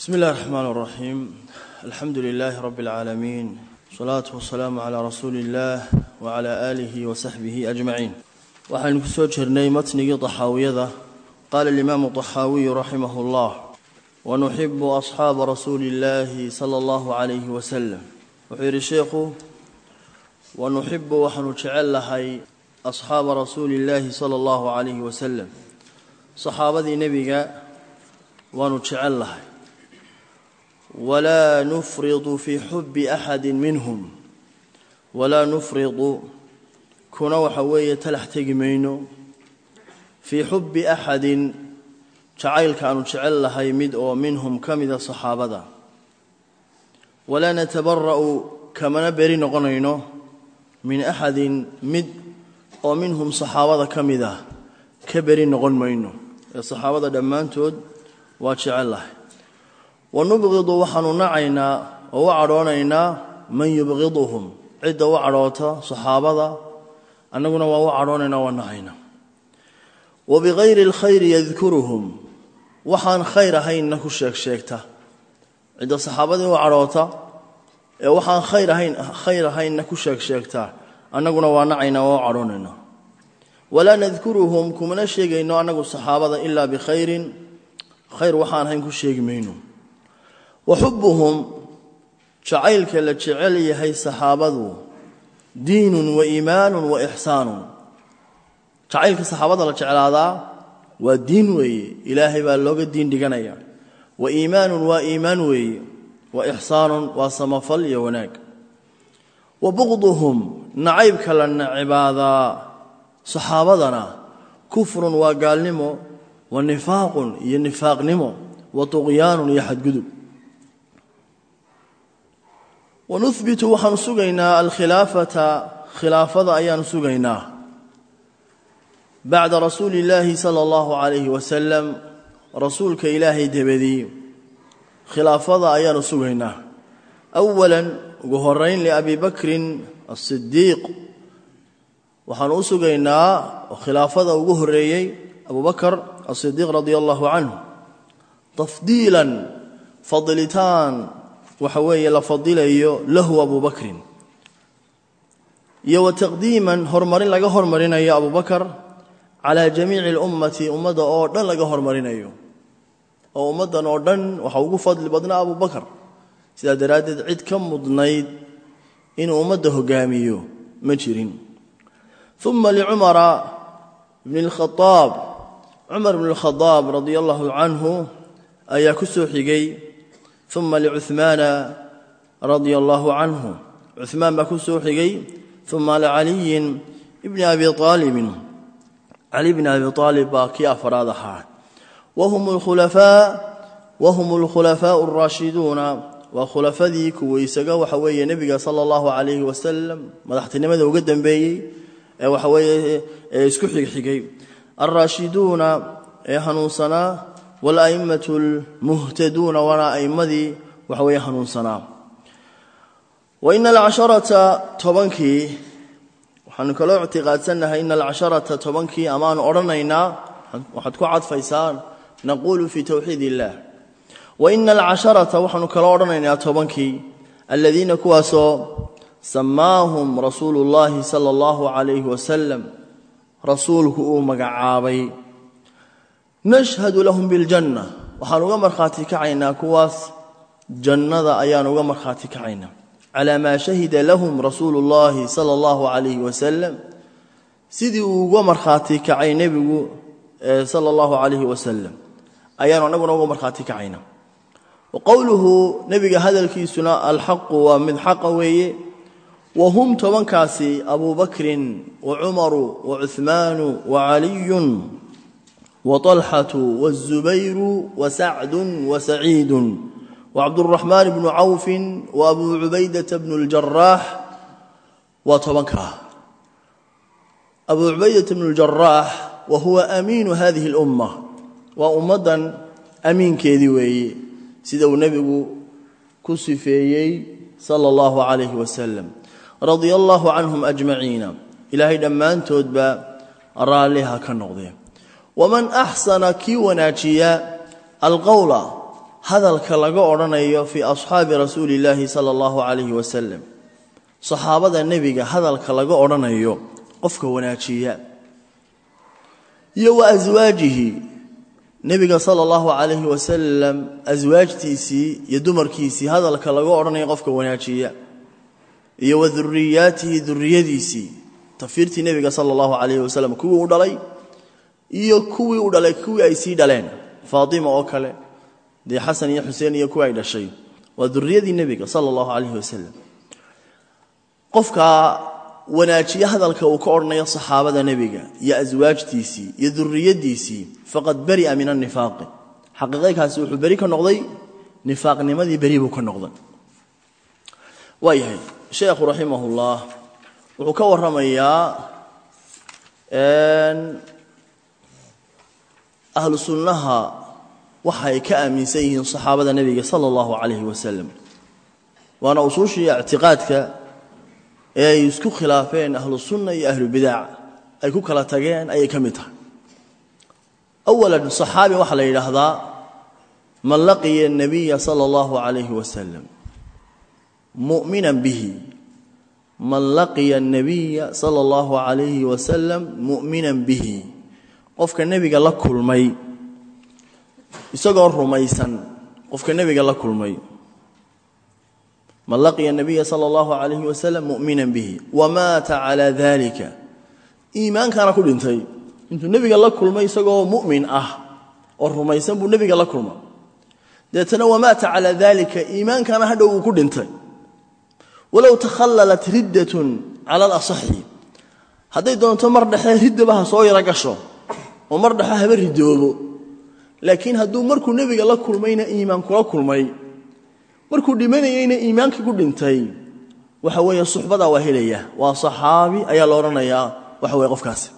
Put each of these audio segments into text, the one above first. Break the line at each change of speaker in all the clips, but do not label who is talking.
بسم الله الرحمن الرحيم الحمد لله رب العالمين والصلاة والسلام على رسول الله وعلى آله وصحبه أجمعين waxaynu ku soo jirnay matnigii طaxaawiyada qaala الإimaamu طaxaawiyu raximah اllah wanuxibu أصxaaba rasuuli اllaahi salى اllahu عalayh waslm wuxuu yidhi sheikhu wanuxibu waxaanu jecel lahay asxaaba rasuuli اllaahi salى اllahu عalayh waslem saxaabadii nebiga waanu jecel lahay walaa nufridu fii xubi axadi minhum walaa nufridu kuna waxa weeye talax tegi mayno fii xubbi axadin jacaylka aanu jecel lahay mid oo minhum ka mida saxaabada walaa natabara'u kamana beri noqonayno min axadin mid oo minhum saxaabada ka mid ah ka beri noqon mayno ee saxaabada dhammaantood waa jecel lahay wa nubqidu waxaanu nacaynaa oo u cadhoonaynaa man yubqiduhum cidda u cadhoota saxaabada annaguna waa u cadhoonaynaa waa nacaynaa. Wa bikayri alkhayri yadkuruhum waxaan khayr ahaynna ku sheeg sheegta. Cidda saxaabadii u cadhoota ee waxaan khayr ahayn khayr ahaynna ku sheeg sheegta. Annaguna waa nacaynaa waa u cadhoonaynaa. Kumana sheegayno annagu saxaabada ilaa bikhayrin. Khayr waxaan ku sheegi wa xubbuhum jacaylka la jecel yahay saxaabadu diinun wa iimaanun wa ixsaanun. Jacaylka saxaabada la jeclaadaa waa diin weeye ilaahay baa looga diin dhiganaya. Wa iimaanun waa iimaan weeye wa ixsaanun waa samafal iyo wanaag. Wa buqduhum nacaybka la saxaabadana kufrun waa gaalnimo wa nifaaqun iyo nifaaqnimo wa tuqyaanun iyo xadgudub wanuhbitu waxaanu sugaynaa alkhilaafata. Khilaafada ayaanu sugaynaa. Bacda rasuuli illaahi sala allahu calayhi wasalam rasuulka ilaahay dabadii khilaafada ayaanu sugaynaa. Awalan ugu horeyn liabi bakrin asidiiq waxaanu u sugaynaa khilaafada ugu horeeyey abu bakar asidiiq radia allahu canhu tafdiilan fadlitaan waxa weeye la fadilayo lahu abu bakrin iyo wa taqdiiman horumarin laga hormarinayo abu bakar calaa jamiici اlummati ummadda oo dhan laga hormarinayo oo ummaddan oo dhan waxa ugu fadli badnaa abu bakar sidaa daraaddeed cid ka mudnayd inuu ummadda hogaamiyo ma jirin uma licumara bni اlkhaaab cumar bn اlkhadaab radia allahu canhu ayaa ku soo xigay uma licuhmaana radia allahu canhu cuhmaan baa ku soo xigay uma licaliyin bni abi aalibin cali bni abi aalib baa kii afraad ahaa wahum alkhulafaau alraashiduuna waa khulafadii kuwa isaga waxa weeye nebiga sala allahu calayhi wasalam madaxtinimada uga dambeeyey ee waxa weeye ee isku ee hanuunsanaa wala'immatu almuhtaduuna waana waxa weeye hanuunsanaa wa ina alcasharata tobankii waxaanu kaloo ictiqaadsannahay ina alcasharata tobankii amaanu odhanaynaa waxaad ku cadfaysaan naquulu fii towxiid illaah wa ina alcasharata waxaanu kaloo odhanaynaa tobankii aladiina kuwaasoo samaahum rasuulu llaahi sala allahu calayhi rasuulku uu magacaabay nashhadu lahum biljanna waxaan uga markhaati kacaynaa kuwaas jannada ayaan uga markhaati kacaynaa calaa maa shahida lahum rasuulu llaahi sala allahu calayhi wasalam sidii uu uga markhaati kacay nebigu sala allahu calayhi wasalam ayaanu annaguna uga markhaati kacaynaa wa qowluhu nebiga hadalkiisuna alxaqu waa mid xaqa weeye wa hum tobankaasi abuu bakrin وطلحة والزبير وسعد وسعيد وعبد الرحمن بن عوف وأبو عبيدة بن الجراح وطبنكا أبو عبيدة بن الجراح وهو أمين هذه الأمة وأمدا أمين كيدوي سيدو النبي كسفيي صلى الله عليه وسلم رضي الله عنهم أجمعين إلهي دمان تودبا رالها كالنقضين waman axsana kii wanaajiya alqowla hadalka laga odhanayo fii asxaabi rasuuli illaahi sala allahu calayhi wasalam saxaabada nebiga hadalka laga odhanayo qofka wanaajiya. Iyo wa aswaajihi nebiga sala allahu calayhi wasalam aswaajtiisii iyo dumarkiisii hadalka laga odhanayo qofka wanaajiya. Iyo wa duriyaatihi duriyadiisii tafiirtii nebiga sala allahu calayhi wasalam kuwii u iyo kuwii u dhalay kuwii ay sii dhaleen faatima oo kale dee xasan iyo xuseen iyo kuwii ay dhashay waa duriyadii nebiga sala allahu calayhi wasalam qofka wanaajiye hadalka uu ka odhanayo saxaabada nebiga iyo aswaajtiisii iyo duriyadiisii faqad bari'a min annifaaqi xaqiiqaykaasi wuxuu beri ka noqday nifaaqnimadii beri buu ka noqday. Waa sheekhu raximahullah wuxuu ka warramayaa ahlu sunnaha waxay ka aaminsan yihiin saxaabada nebiga sala allahu calayhi wasalam waana usuushii ictiqaadka ee ay isku khilaafeen ahlu sunna iyo ahlu bidaac ay ku kala tageen ayay ka mid tahay. Awalan saxaabi waxaa la yidhaahdaa man laqiya nabiya sala allahu calayhi wasalam mu'minan bihi. Man laqiya nabiya sala allahu calayhi wasalam mu'minan bihi qofka nebiga la kulmay isagoo rumaysan qofka nebiga la kulmay. Man laqiya nabiya sala allahu calayhi wasalam mu'minan bihi wamaata calaa dalika iimaankaana ku dhintay intuu nebiga la kulmay isagoo mu'min ah oo rumaysan buu nebiga la kulmay deetana wamaata calaa dalika iimaankaana hadhow uu ku dhintay. Walow takhallalat riddatun cala alasaxi. Hadday doonto mar dhexe riddaba ha soo yaro gasho oo mar dhexe haba ridoobo. Laakiin hadduu markuu nebiga la kulmayna iimaan kula kulmay markuu dhimanayeyna iimaankii ku dhintay waxa weeye suxbadaa waa helaya. Waa saxaabi ayaa la odhanayaa waxa weye qofkaasi.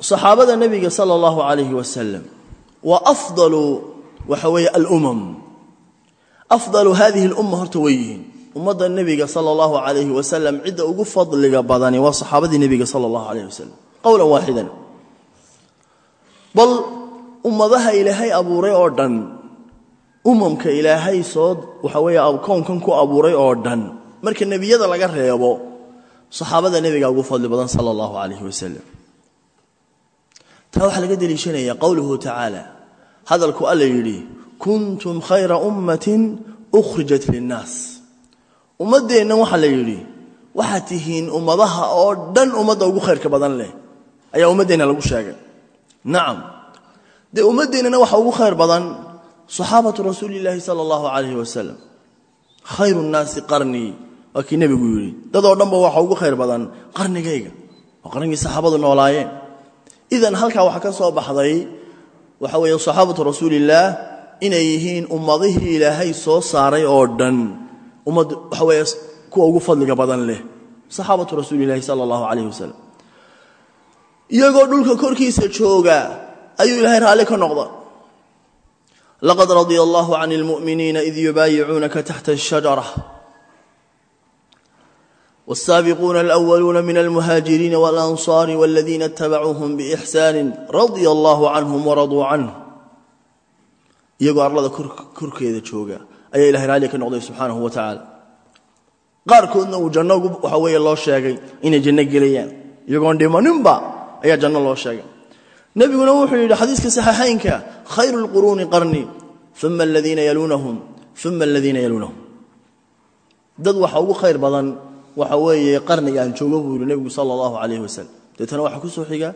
Saxaabada nebiga sala allahu calayhi wasalam waa afdalu waxa weeye alumam. Afdalu hadihi alumma horta way yihiin ummadda nebiga sala allahu calayhi wasalam cidda ugu fadliga badani waa saxaabadii nebiga sala allahu calayhi wasalam qowlan waaxidan bal ummadaha ilaahay abuuray oo dhan umamka ilaahay soo waxa weeye kownkan ku abuuray oo dhan marka nebiyada laga reebo saxaabada nebiga ugu fadli badan sala allahu calayhi wasalam taa waxaa laga deliishanaya qowluhu tacaala hadalku alla yidhi kuntum khayra ummatin ukhrijat linnaas ummaddeennan waxaa la yidhi waxaad tihiin ummadaha oo dhan ummadda ugu khayrka badan leh ayaa ummaddeenna lagu sheegay. Nacam dee ummaddeennana waxa ugu khayr badan saxaabatu rasuuli illaahi sala allahu calayhi wasalam khayru nnaasi qarnii waa kii nebigu yidhi. Dadoo dhanba waxa ugu khayr badan qarnigayga waa qarnigii saxaabadu noolaayeen. Idan halkaa waxaa ka soo baxday waxa weeye saxaabatu rasuulillaah inay yihiin ummadihii ilaahay soo saaray oo dhan ummad waxa weeye kuwa ugu fadliga badan leh saxaabatu rasuulillahi sala allahu calayhi wasalam iyagoo dhulka korkiisa jooga ayuu ilaahay raalli ka noqda laqad radia allahu can اlmu'miniina id yubaayicuunaka taxta الshajara والسابقون الأولون من المهاجرين والأنصار والذين اتبعوهم بإحسان رضي الله عنهم ورضوا عنه iyagoo arlada korkeeda jooga ayaa ilahay raalli ka noqday subxaanahu wa tacaala qaarkoodna uu janno waxa weeye loo sheegay inay janno gelayaan. Iyagoon dhimaninba ayaa janno loo sheegay. Nebiguna wuxuu yidhi xadiiska saxiixaynka khayru lquruuni qarni uma aladiina yaluunahum uma aladiina yaluunahum. Dad waxa ugu khayr badan waxa weeye qarniga aan joogo buu yidhi nebigu sala allahu calayhi wasalam deetana waxa ku soo xiga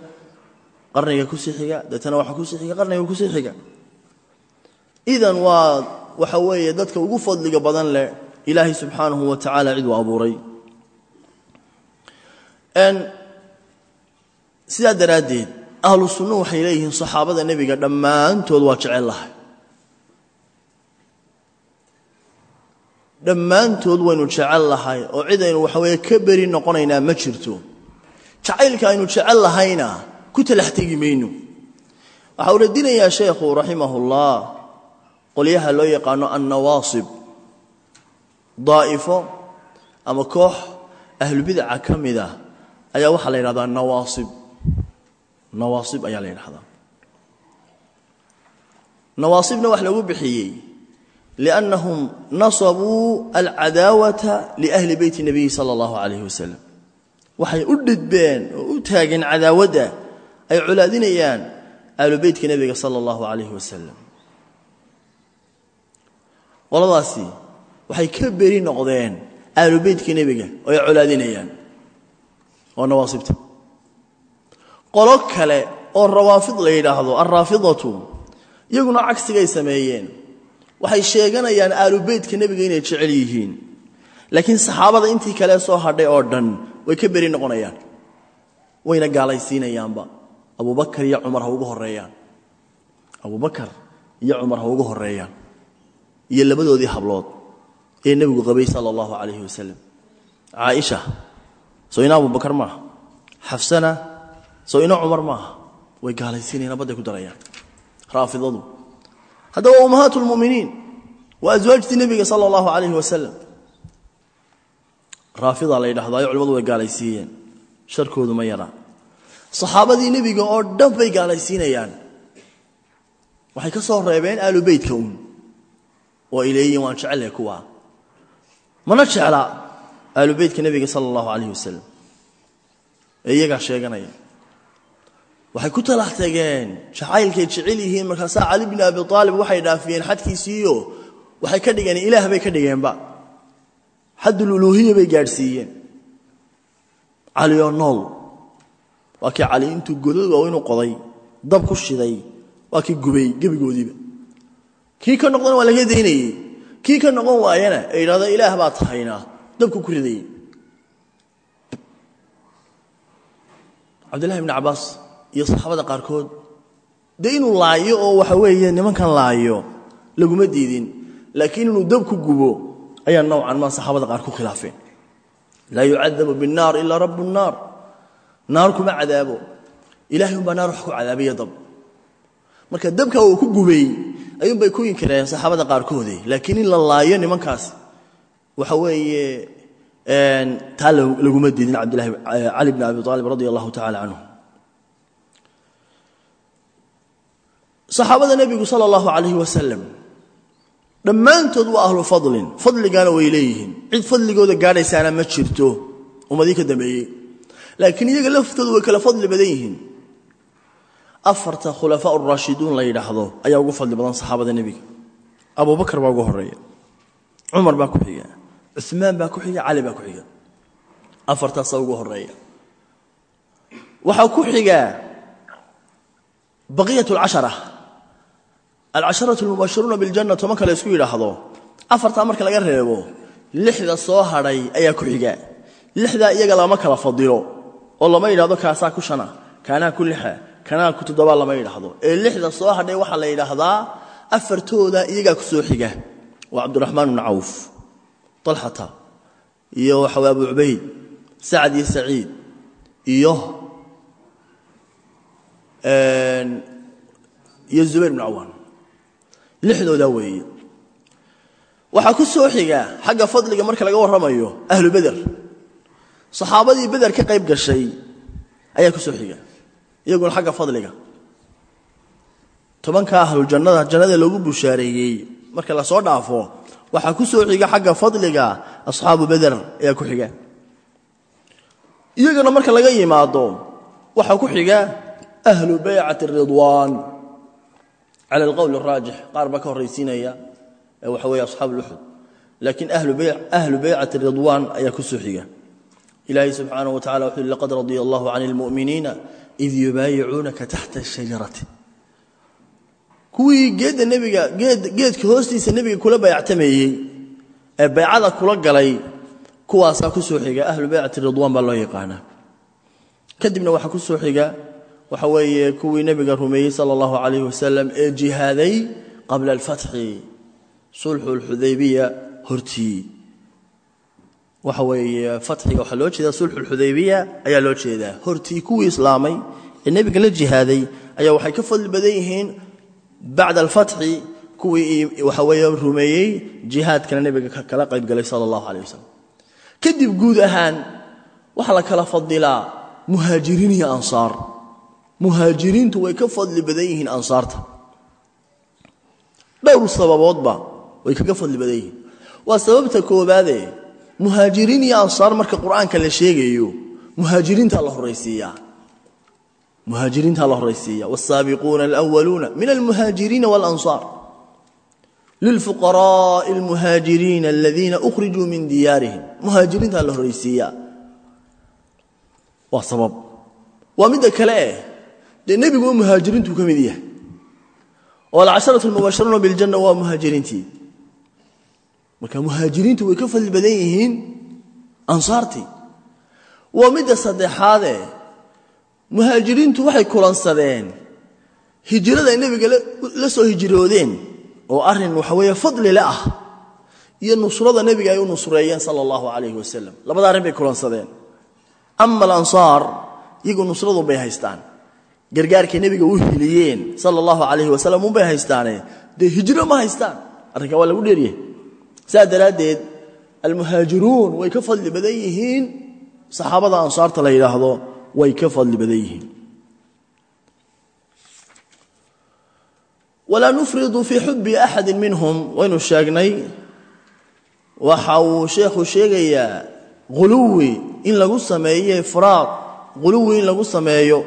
qarniga ku sii xiga deetana waxa ku sii xiga qarniga ku sii xiga. Idan waa waxa weeye dadka ugu fadliga badan leh ilaahay subxaanahu wa tacaala cid uu abuuray. Sidaa daraaddeed ahlu sunnu waxay leeyihiin saxaabada nebiga dhammaantood waa jecel lahay. Dhammaantood waynu jecel lahay oo cid aynu waxa weeye ka beri noqonaynaa ma jirto. Jacaylka aynu jecel lahayna ku talax tegi mayno. Waxa uu radinayaa sheekhu raximahullah qolyaha loo yaqaano annawaasib. Daa'ifo ama koox ahlubidaca ka mid ah ayaa waxaa la yidhahdaa nawaasib. Nawaasib ayaa la yidhahdaa. Nawaasibna wax lagu bixiyey liannahum nasabuu alcadaawata liahli beyti nabiyi sala allahu calayhi wasalam waxay u dhidbeen oo u taageen cadaawadda ay colaadinayaan ahlu beytka nebiga sala allahu calayhi qoladaasi waxay ka beri noqdeen ahlu beytka nebiga oo ay colaadinayaan. Oo nawaasibta. Qolo kale oo rawaafid la yidhaahdo alraafidatu iyaguna cagsigay sameeyeen. Waxay sheeganayaan aalu beytka nebiga inay jecel yihiin. Laakiin saxaabada intii kale soo hadhay oo dhan way ka beri noqonayaan. Wayna gaalaysiinayaanba. Abubakar iyo cumar ha ugu horeeyaan abubakar iyo cumar ha ugu horeeyaan iyo labadoodii hablood ee nebigu qabay sala allahu calayhi wasalam caaisha soo ina abubakar maaha? Xafsana soo ina cumar maaha? Way gaalaysiinayaan badday ku darayaan. Raafidadu haddaba waa ummahaat lmuminiin waa aswaajtii nebiga sala allahu calayhi wasalam raafida la yidhahdayo culimmadu way gaalaysiiyeen. Sharkoodu ma yaraa saxaabadii nebiga oo dhan bay gaalaysiinayaan. Waxay ka soo reebeen aalu uun oo ay leeyihiin waan jecelahay kuwaa mana jecla aalu beytka nebiga sala allahu wasalam ee iyagaa sheeganaya. Waxay ku talax tageen jacaylkay jecel yihiin markaasaa cali bni abi aalib waxay dhaafiyeen xadkiisiiyo waxay ka dhigeen ilaah bay ka dhigeenba xaddululuuhiya bay gaadhsiiyeen. Cali oo nool. Waa kii cali intuu godad waa inuu qoday dab ku shiday waa kii gubay gebigoodiiba kii ka noqdana waa laga daynayey kii ka noqon waayana ee yidhahdo ilaah baa tahaynaa dabku ku ridayey cabdillahi bni cabbaas iyo saxaabada qaarkood dee laayo oo waxa weeye nimankan laayo laguma diidin laakiin inuu dabku gubo ayaa nowcan maa saxaabada qaar ku khilaafeen. Laa yucadabu binnaar ilaa rabu nnaar naar kuma cadaabo. Ilahay umbaa naar ku cadaabiya dab marka dabka uu ku gubay ayuunbay ku inkireen saxaabada qaarkoode laakiin in la laayo nimankaas waxa weeye taa laguma diidin cali bni abi aalib radi allahu tacala saxaabada nebigu sala allahu calayhi wasalam dhammaantood waa ahlu fadlin. Fadligaana way leeyihiin. Cid fadligooda gaadhaysaana ma jirto. Ummadii ka dambeeyey. Laakiin iyaga laftoodu way kala fadli badan yihiin afarta khulafaa raashiduun la yidhaahdo ayaa ugu fadli badan saxaabada nebiga. Abubakar baa ugu horreeya cumar baa ku xiga. Cumaan baa ku xiga. Cali baa ku xiga. Afartaasaa ugu horreeya waxaa ku xiga baqiyat alcashara alcasharatu almubashiruuna biljanna tobanka la ysku yidhaahdo. Afartaa marka laga reebo lixda soo hadhay ayaa ku xiga. Lixdaa iyaga lama kala fadilo oo lama yidhahdo kaasaa ku shana kaanaa ku lixa kanaa ku toddobaa lama yidhaahdo. Ee lixda soo hadhay waxaa la yidhaahdaa afartooda iyagaa ku soo xiga. Waa cabdiraxmaan bnu cawf talxata iyo waxa way abu cubayd sacad iyo saciid iyo iyo zubayr bnu cawaan lixdoodaa weeye. Waxaa ku soo xiga xagga fadliga marka laga warramayo ahlu beder saxaabadii beder ka qayb gashay ayaa ku soo xiga iyaguna xagga fadliga. Tobanka ahlujannada jannada loogu bushaareeyey marka la soo dhaafo waxaa ku soo xiga xagga fadliga asxaabu beder ayaa ku xiga. Iyagana marka laga yimaado waxaa ku xiga ahlu baycati ridwaan. Cala alqowl araajix qaar ka horraysiinaya waxa weeye asxaabu luxud. Laakiin ahlu baycati ridwaan ayaa ku soo xiga. Ilaahay subxaanaه wa tacala wuxuu laqad radia allahu can اlmu'miniina id yubaayicuunaka taxta الshajarati kuwii geedda nebiga geedka hoostiisa nebiga kula bayactameeyey ee baycada kula galay kuwaasaa ku soo xiga ahlu baycati ridwaan baa loo yaqaanaa kadibna waxaa ku soo xiga waxa weeye kuwii nebiga rumeeyey sala allahu calayh wasalam ee jihaaday qabla alfatxi sulxu alxudaybiya hortii waxa weeye fatxiga waxaa loo jeedaa sulxu alxudaybiya ayaa loo jeedaa. Hortii kuwii islaamay ee nebiga la jihaaday ayaa waxay ka fadli badan yihiin bacda alfatxi kuwii waxa weeye rumeeyey jihaadkana nebiga kala qayb galay sala allahu calayh wasalam kadib guud ahaan waxaa la kala fadilaa muhaajiriin iyo ansaar. Muhaajiriintu way ka fadli badan yihiin ansaarta. Dhowr sababoodba way kaga fadli muhaajiriin iyo ansaar marka qur'aanka la sheegayo muhaajiriintaa la horaysiiyaa muhaajiriintaa la horaysiiya wsaabiquuna alwaluuna min almuhaajiriina walansaar. Lilfuqaraai almuhaajiriina aladiina ukhrijuu min diyaarihim. Muhaajiriintaa la horaysiiyaa waa sabab. Waa midda kale eh dee nebiguwa muhaajiriintuu ka mid yahay. Oo alcasharatu almubasharuuna biljanna waa muhaajiriintii marka muhaajiriintu way ka fadli badan yihiin ansaartii. Waa midda saddexaade muhaajiriintu waxay kulansadeen hijrada ay nebiga la soo hijroodeen oo arrin waxa weeye fadlile ah iyo nusrada nebiga ay u nusreeyeen sala allahu calayhi wasalam labada arrin bay kulansadeen. Ama alansaar iyagu nusradun bay haystaan. Gargaarkay nebiga u heliyeen sala allahu calayhi wasalam unbay haystaane. Dee hijro ma haystaan? Arrinkaa waa lagu dheeryahay saa daraaddeed almuhaajiruun way ka fadli badan yihiin. Saxaabada ansaarta la yidhaahdo way ka fadli badan yihiin. Walaa nufridu fii xubi axadi minhum. Waynu sheegnay waxa uu sheekhu sheegayaa huluwi in lagu sameeyo ifraad huluwi in lagu sameeyo.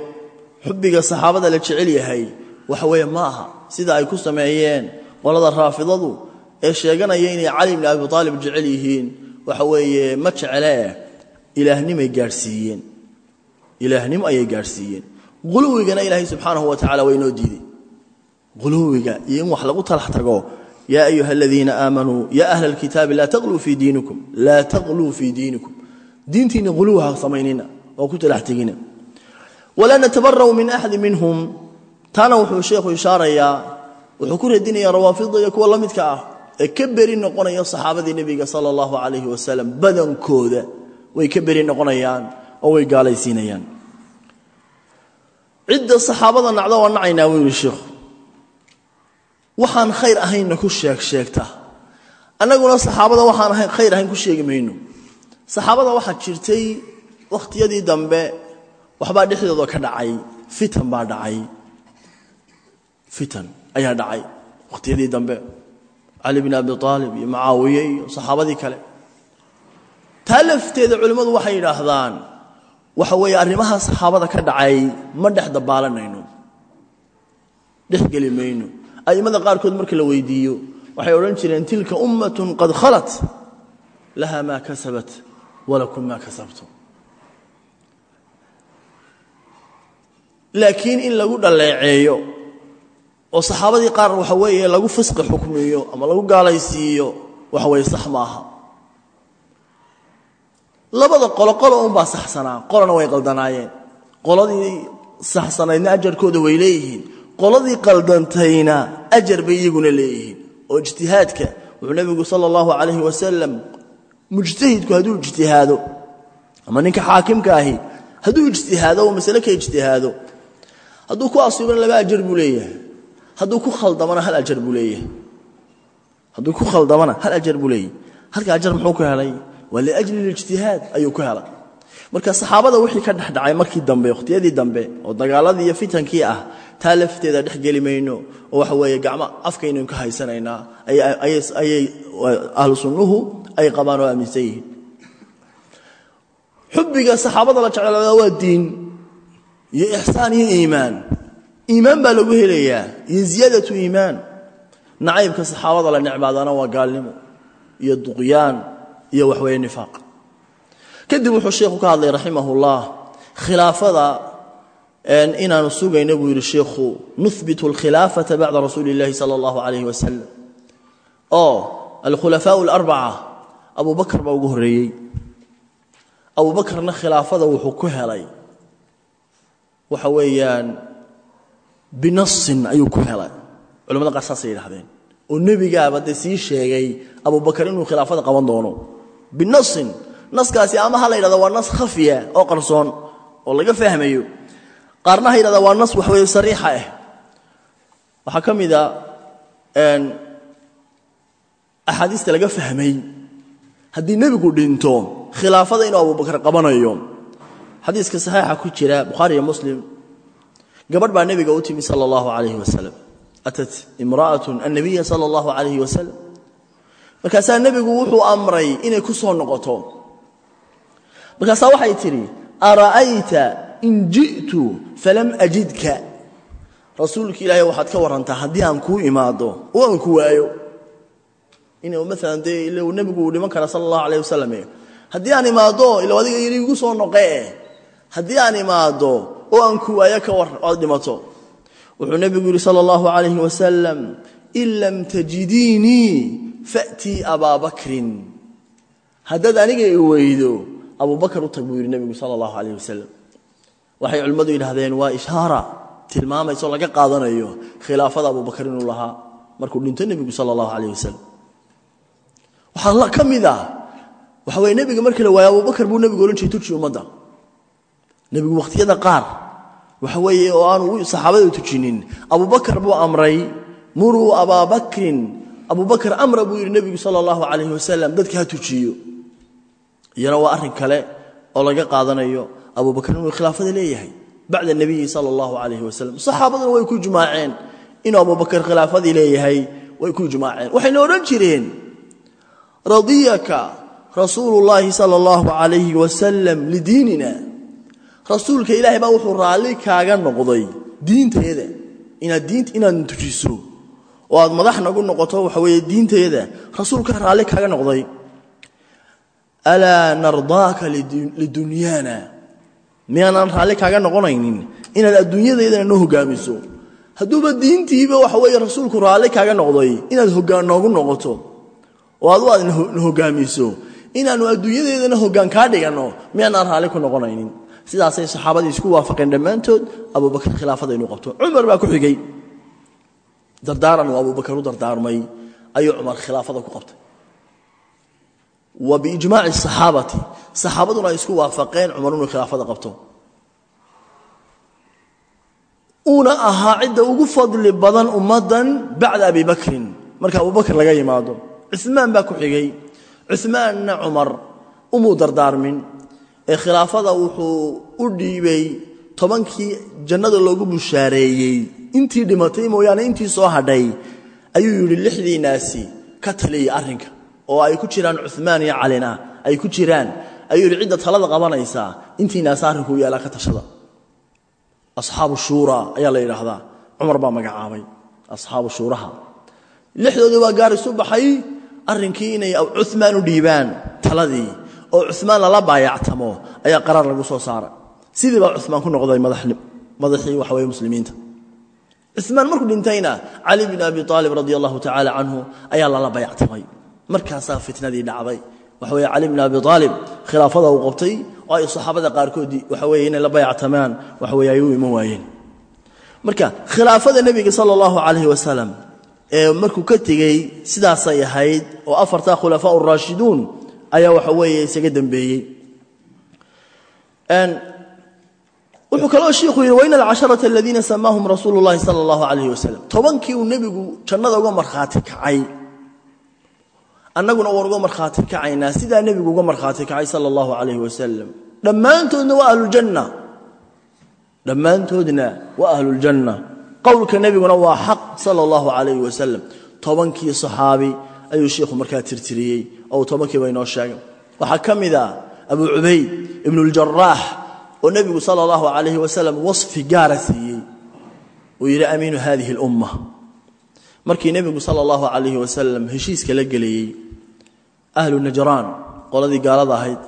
Xubbiga saxaabada la jecel yahay waxa sida ay ku sameeyeen qolada raafidadu ee sheeganaya inay cali bni abi aalib jecel yihiin. Waxa weeye ma jeclee ilaahnimay gaadhsiiyeen ilaahnimo ayay gaadhsiiyeen huluwigana ilaahay subxaanahu wa tacala waa inoo diiday huluwiga iyo wax lagu talax tago yaa ayuha aladiina aamanuu ya ahla alkitaabi laa taqluu fii diinikum laa taqluu fii diinikum. Diintiinna huluw ha samaynina oo ku talax tegina. Walaa min axadi minhum. Taana wuxuu sheekhu ishaarayaa wuxuu ku radinayaa rawaafidda iyo kuwa la ah ee ka beri noqonaya saxaabadii nebiga sala allahu calayhi wasalam badankooda. Way ka beri noqonayaan oo way gaalaysiinayaan. Cidda saxaabada nacda waa nacaynaa buu yidhi sheikhu waxaan khayr ahaynna ku sheeg sheegta. Annaguna saxaabada waxaan ahayn khayr ahayn ku sheegi mayno. Saxaabada waxaa jirtay wakhtiyadii dambe waxbaa dhexdooda ka dhacay fitan baa dhacay. Fitan ayaa dhacay wakhtiyadii dambe cali bn abi aalib iyo mucaawiye iyo saxaabadii kale. Taa lafteeda culimmadu waxay yidhaahdaan waxa weeye arrimaha saxaabada ka dhacay ma dhex dabaalanayno dhex geli mayno. A'immada qaarkood marka la weydiiyo waxay odhan jireen tilka ummatun qad khalat laha maa kasabat walakum maa kasabtum. Laakiin in lagu dhaleeceeyo oo saxaabadii qaar waxa weeye lagu fisqi xukmiyo ama lagu gaalaysiiyo waxa weeye sax maaha. Labada qolo qolo unbaa saxsanaa qolona way qaldanaayeen. Qoladii saxsanaydna ajarkooda way leeyihiin. Qoladii qaldantayna ajar bay iyaguna leeyihiin. Oo ijtihaadka wuxuu nebigu sala allahu calayhi wasalam mujtahidku hadduu ijtihaado ama ninka xaakimka ahi hadduu ijtihaado oo masale ka ijtihaado hadduu ku asiibana laba ajar buu leeyahay hadduu ku khaldamana hal ajar buu leeyahay. Hadduu ku khaldamana hal ajar buu leeyahay. Halka ajar muxuu ku helay? Waa liajli lijtihaad ayuu ku helay. Marka saxaabada wixii ka dhexdhacay markii dambe wakhtiyadii dambe oo dagaaladii iyo fitankii ah taa lafteeda dhex geli mayno oo waxa weeye gacmo afkaynaynu ka haysanaynaa ayay ahlu sunnuhu ay qabaan oo aaminsan yihiin xubbiga saxaabada la jeclaada waa diin iyo ixsaan iyo iimaan iimaan baa lagu helayaa. Iyo ziyaadatu iimaan. Nacaybka saxaabada la necbaadana waa gaalnimo iyo duqyaan iyo waxweeye nifaaq. Kadib wuxuu sheikhu ka hadlay raximahullah khilaafada inaanu sugayno buu yidhi sheikhu nuhbitu alkhilaafata bacda rasuuli illahi sala allahu calayhi wasalam oo alkhulafaau alarbaca abu baa ugu horreeyey. Abu khilaafada wuxuu ku helay. Waxa weeyaan binasin ayuu ku helay. Culamada qaar saasay yidhahdeen oo nebigaaba dee sii sheegay abu bakar inuu khilaafada qaban doono. Binasin naskaasi ama ha la yidhahda waa nas khafiya oo qarsoon oo laga fahmayo. Qaarna ha yidhahda waa nas waxweeye sariixa ah waxaa ka mid a axaadiista laga fahmay. Haddii nebigu dhinto khilaafada inuu abubakar qabanayo. Xadiiska saxiixa ku jira bukhaari iyo muslim gabadh baa nebiga u timi sala allahu calayhi wasalam atat imra'atun annabiya sala allahu calayhi wasalam markaasaa nebigu wuxuu amray inay ku soo noqoto. Markaasaa waxay tidhi ara'ayta in ji'tu falam ajidka? Rasuulka ilaahay waxaad ka warantaa haddii aan kuu imaado oo aan ku waayo. Inuu maalan dee nebigu uu dhiman kara sala allahu alayh wasalam haddii aan imaado ila adiga yidhi igu soo noqee. Haddii aan imaado oo aan ku waayo ka war oad dhimato. Wuxuu nebigu yidhi sala allahu calayhi wasalam in lam tajidiinii fa'tii abaa bakrin haddaad aniga i weydo abubakar u tag buu yidhi nebigu sala allahu calayh wasalam waxay culimmadu yidhaahdeen waa ishaara tilmaamayso laga qaadanayo khilaafada abubakar inuu lahaa. Markuu dhinto nebigu sala allahu calayh wasalam waxaa ka mid ah waxa weye nebiga markii la waayo abubakar buu nebigu odhan jiray tuji ummadda. Nebigu wakhtiyada qaar waxa weeye oo aanu saxaabada tujinin abubakar buu amray muruu abaa bakrin abubakar amra buu yidhi nebigu sala allahu calayhi dadka ha tujiyo. Iyana waa arrin kale oo laga qaadanayo abubakar inuu khilaafada leeyahay bacda nebiyi sala allahu calayhi wasalam way ku jumaaceen inuu abubakar khilaafadii leeyahay way ku jumaaceen. Waxayna odhan jireen radiyaka rasuulu llaahi sala allahu calayhi lidiinina rasuulka ilaahay baa wuxuu raalli kaaga noqday diinteeda. Inaad tujiso. Oo aad madax nagu noqoto waxa weeye diinteeda. Rasuulka raalli kaaga noqday. Alaa nardaaka lidunyaana miyaanaan raalli kaaga noqonaynin? Inaad adduunyadeedana noo hogaamiso. Hadduuba diintiiba waxa weeye rasuulku raalli kaaga noqday inaad noogu noqoto. Oo adu aad na hogaamiso. Inaannu adduunyadeedana hogaan kaa dhiganno miyaanaan raalli ku noqonaynin sidaasay saxaabadii isku waafaqeen dhammaantood abubakar khilaafada inuu qabto cumar baa ku xigay. Dardaaran uu abubakar u dardaarmay ayuu cumar khilaafada ku qabtay. Wa biijmaaci asaxaabati saxaabaduna ay isku waafaqeen cumar inuu khilaafada qabto. Uuna ahaa cidda ugu fadli badan ummaddan bacda abi bakrin. Marka abubakar laga yimaado cumaan baa ku xigay. Cumaanna cumar umuu dardaarmin ee khilaafada wuxuu u dhiibay tobankii jannada loogu bushaareeyey. Intii dhimatay mooyaane intii soo hadhay ayuu yidhi lixdiinaasi ka taliyey arrinka oo ay ku jiraan cumaan iyo calina ay ku jiraan. Ayuu yidhi cidda talada qabanaysaa intiinaas arrinkuu yaalaa ka tashada. Asxaabu shuura ayaa la yidhaahdaa. Cumar baa magacaabay asxaabu shuuraha. Lixdoodii waa gaar isu baxay arrinkii inay cumaan u dhiibaan taladii oo cumaan lala baayactamo ayaa qaraar lagu soo saaray sidii baa cumaan ku noqday madaxii waxa weye muslimiinta. Cumaan markuu dhintayna cali bin abi aalib radi allahu tacaala canhu ayaa lala bayactamay markaasaa fitnadii dhacday. Waxa weye cali bin abi aalib khilaafada uu qabtay oo ay saxaabada qaarkoodii waxa weye inay la bayactamaan waxa weye ay u iman waayeen. Marka khilaafada nebiga sala allahu calayhi wasalam ee markuu ka tegey sidaasay ahayd oo afartaa khulafaa raashiduun ayaa waxa weeye isaga dembeeyey wuxuu kaloo shiiku yidhi wain alcasharata aladiina samaahum rasuulu llahi sala allahu calayh tobankii uu nebigu jannada uga markhaati kacay. Annaguna waan uga markhaati kacaynaa sidaa nebigu uga markhaati kacay sala allahu calayh dhammaantoodna waa ahluljanna dhammaantoodna waa ahluljanna qowlka nebiguna waa xaq sala allahu calayh tobankii saxaabi ayuu shiikhu markaa tirtiriyey oo tobankiiba inoo sheegay waxaa ka mid a abu cubayd ibnuuljaraax oo nebigu sala allahu calayhi wasalam wasfi gaara siiyey. Uu yidhi amiinu hadihi alumma markii nebigu sala allahu calayhi wasalam heshiiska la gelayey ahlu najraan qoladii gaalada ahayd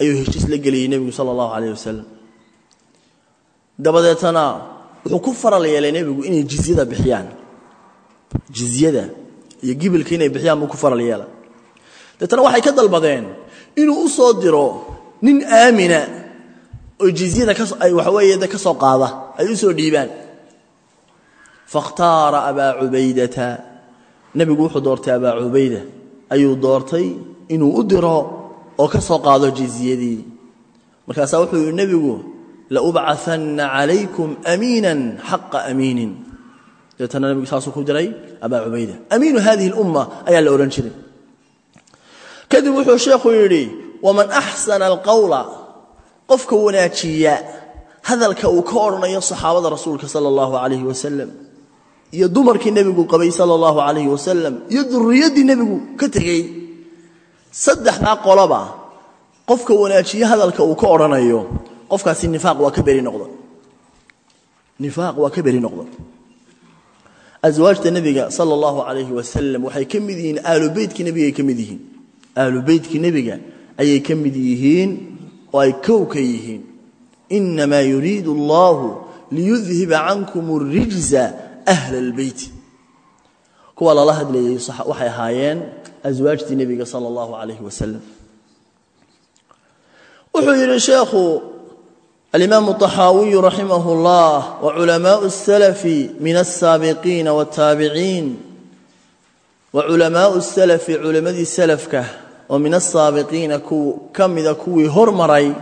ayuu heshiis la gelayey nebigu sala allahu calayh wasalam dabadeetana wuxuu ku faral yeelay nebigu inay jizyada bixiyaan. Jizyada iyo gibilka inay bixiyaan buu ku faral yeelay deetana waxay ka dalbadeen inuu u soo diro nin aamina oo jizyada ay waxa weeye de ka soo qaada ay u soo dhiibaan. Fakhtaara abaa cubaydata. Nebigu wuxuu doortay abaa cubayda. Ayuu doortay inuu u diro oo ka soo qaado jizyadii. Markaasaa wuxuu yidhi nebigu laubcaanna calaykum amiinan xaqa amiinin deetana nebigu saasuu ku diray abaa cubayda amiinu hadihi اlumma ayaa la odhan jiray. Kadib wuxuu sheekhu yidhi waman axsana alqowla qofka wanaajiya hadalka uu ka odhanayo saxaabada rasuulka sala allahu calayhi wasalam iyo dumarkii nebigu qabay sala allahu calayhi wasalam iyo duriyaddii nebigu ka tegey saddexdaa qoloba qofka wanaajiye hadalka uu ka odhanayo qofkaasi nifaaq waa ka aswaajta nebiga sala allahu calayhi wasalam waxay ka mid yihiin aalu beytkii nebiga ay ka mid yihiin. Aalu beytkii nebiga ayay ka mid yihiin oo ay kow ka yihiin. Inamaa yuriidu allahu liyudhiba cankum اrijza ahla اlbeyti kuwa lala hadlayay waxay ahaayeen aswaajtii nebiga sala allahu calayhi wasalam wuxuu yidhi sheekhu alimaamu طaxaawiyu raximah اllah waculamaءu الsalafi min الsaabiqiina wالtaabiciin waculamaءu الsalafi culammadii salafka oo min asaabiqiina ka mida kuwii hormaray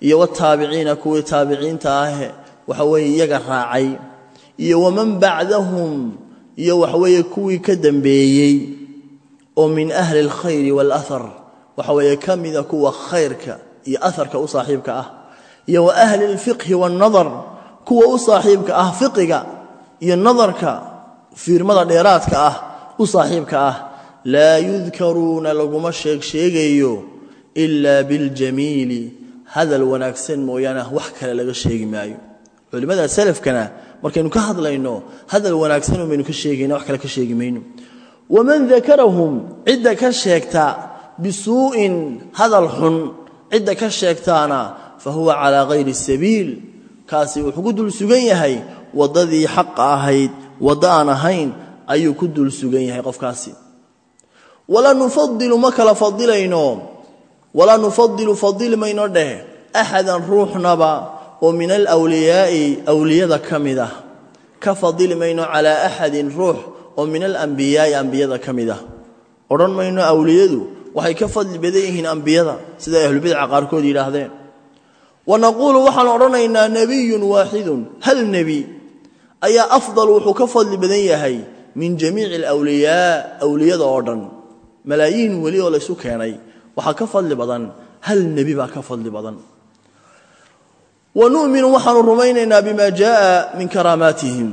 iyo wataabiciina kuwii taabiciinta ah waxa weeye iyaga raacay iyo waman bacdahum iyo waxaweeye kuwii ka dambeeyey oo min ahli اlkhayri wاlahar waxa weeye ka mida kuwa khayrka iyo aharka u saaxiibka ah iyo wa ahli اlfiqhi wاlnadar kuwa u saaxiibka ah fiqiga iyo nadarka fiirmada dheeraadka ah u saaxiibka ah laa yudkaruuna laguma sheeg sheegayo ilaa biاljamiili hadal wanaagsan mooyaane wax kale laga sheegi maayo culimmada salafkana markaynu ka hadlayno hadal wanaagsanun baynu ka sheegayna wax kale ka sheegi mayno waman dakarahum cidda ka sheegta bisuu'in hadal xun cidda ka sheegtaana fa huwa calaa hayri sabiil kaasi wuxuu ku dul sugan yahay waddadii xaqa ahayd waddo aan ahayn ayuu ku dul sugan yahay qofkaasi walaa nufadilu ma kala fadilayno walaa nufadilu fadili mayno dheh axadan ruuxnaba oo min alwliyaa'i awliyada ka mid ah ka fadili mayno calaa axadin ruux oo min alambiyaa'i ambiyada ka mid ah odhan mayno awliyadu waxay ka fadli yihiin ambiyada sida ahlubidca qaarkood wa naquulu waxaan odhanaynaa nebiyun waaxidun hal nebi ayaa afdal wuxuu ka fadli badan yahay min jamiici alwliyaa awliyada oo dhan. Malaayiin weli oo laysu keenay waxaa ka fadli badan. Hal nebi baa ka fadli badan. Wa nu'minu waxaanu rumaynaynaa bima jaaa min karaamaatihim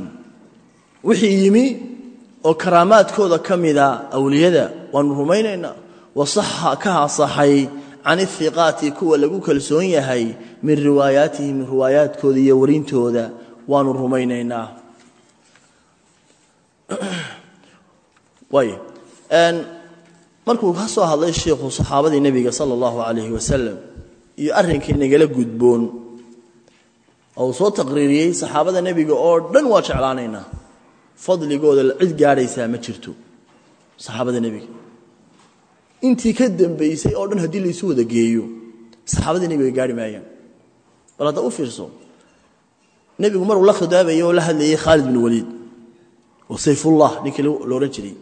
can ihiqaati kuwa lagu kalsoon yahay min riwaayaatihim riwaayaadkooda iyo warintooda waanu rumaynaynaa. Markuu ka soo hadlay sheikhu saxaabadii nebiga sala allahu calayhi wasalam iyo arrinkii nagala gudboon oo uu soo taqriiriyey saxaabada nebiga oo dhan waa jeclaanaynaa fadligooda cid gaadhaysaa ma jirto saxaabada nebiga intii ka dambaysay oo dhan haddii laysu wada geeyo saxaabadii nebiga gaarhi maayaan. Bal hadda u fiirso nebigu maruu la khidaabayay oo la hadlayay khaalid bin waliid oo sayfullah ninkii lo jiray.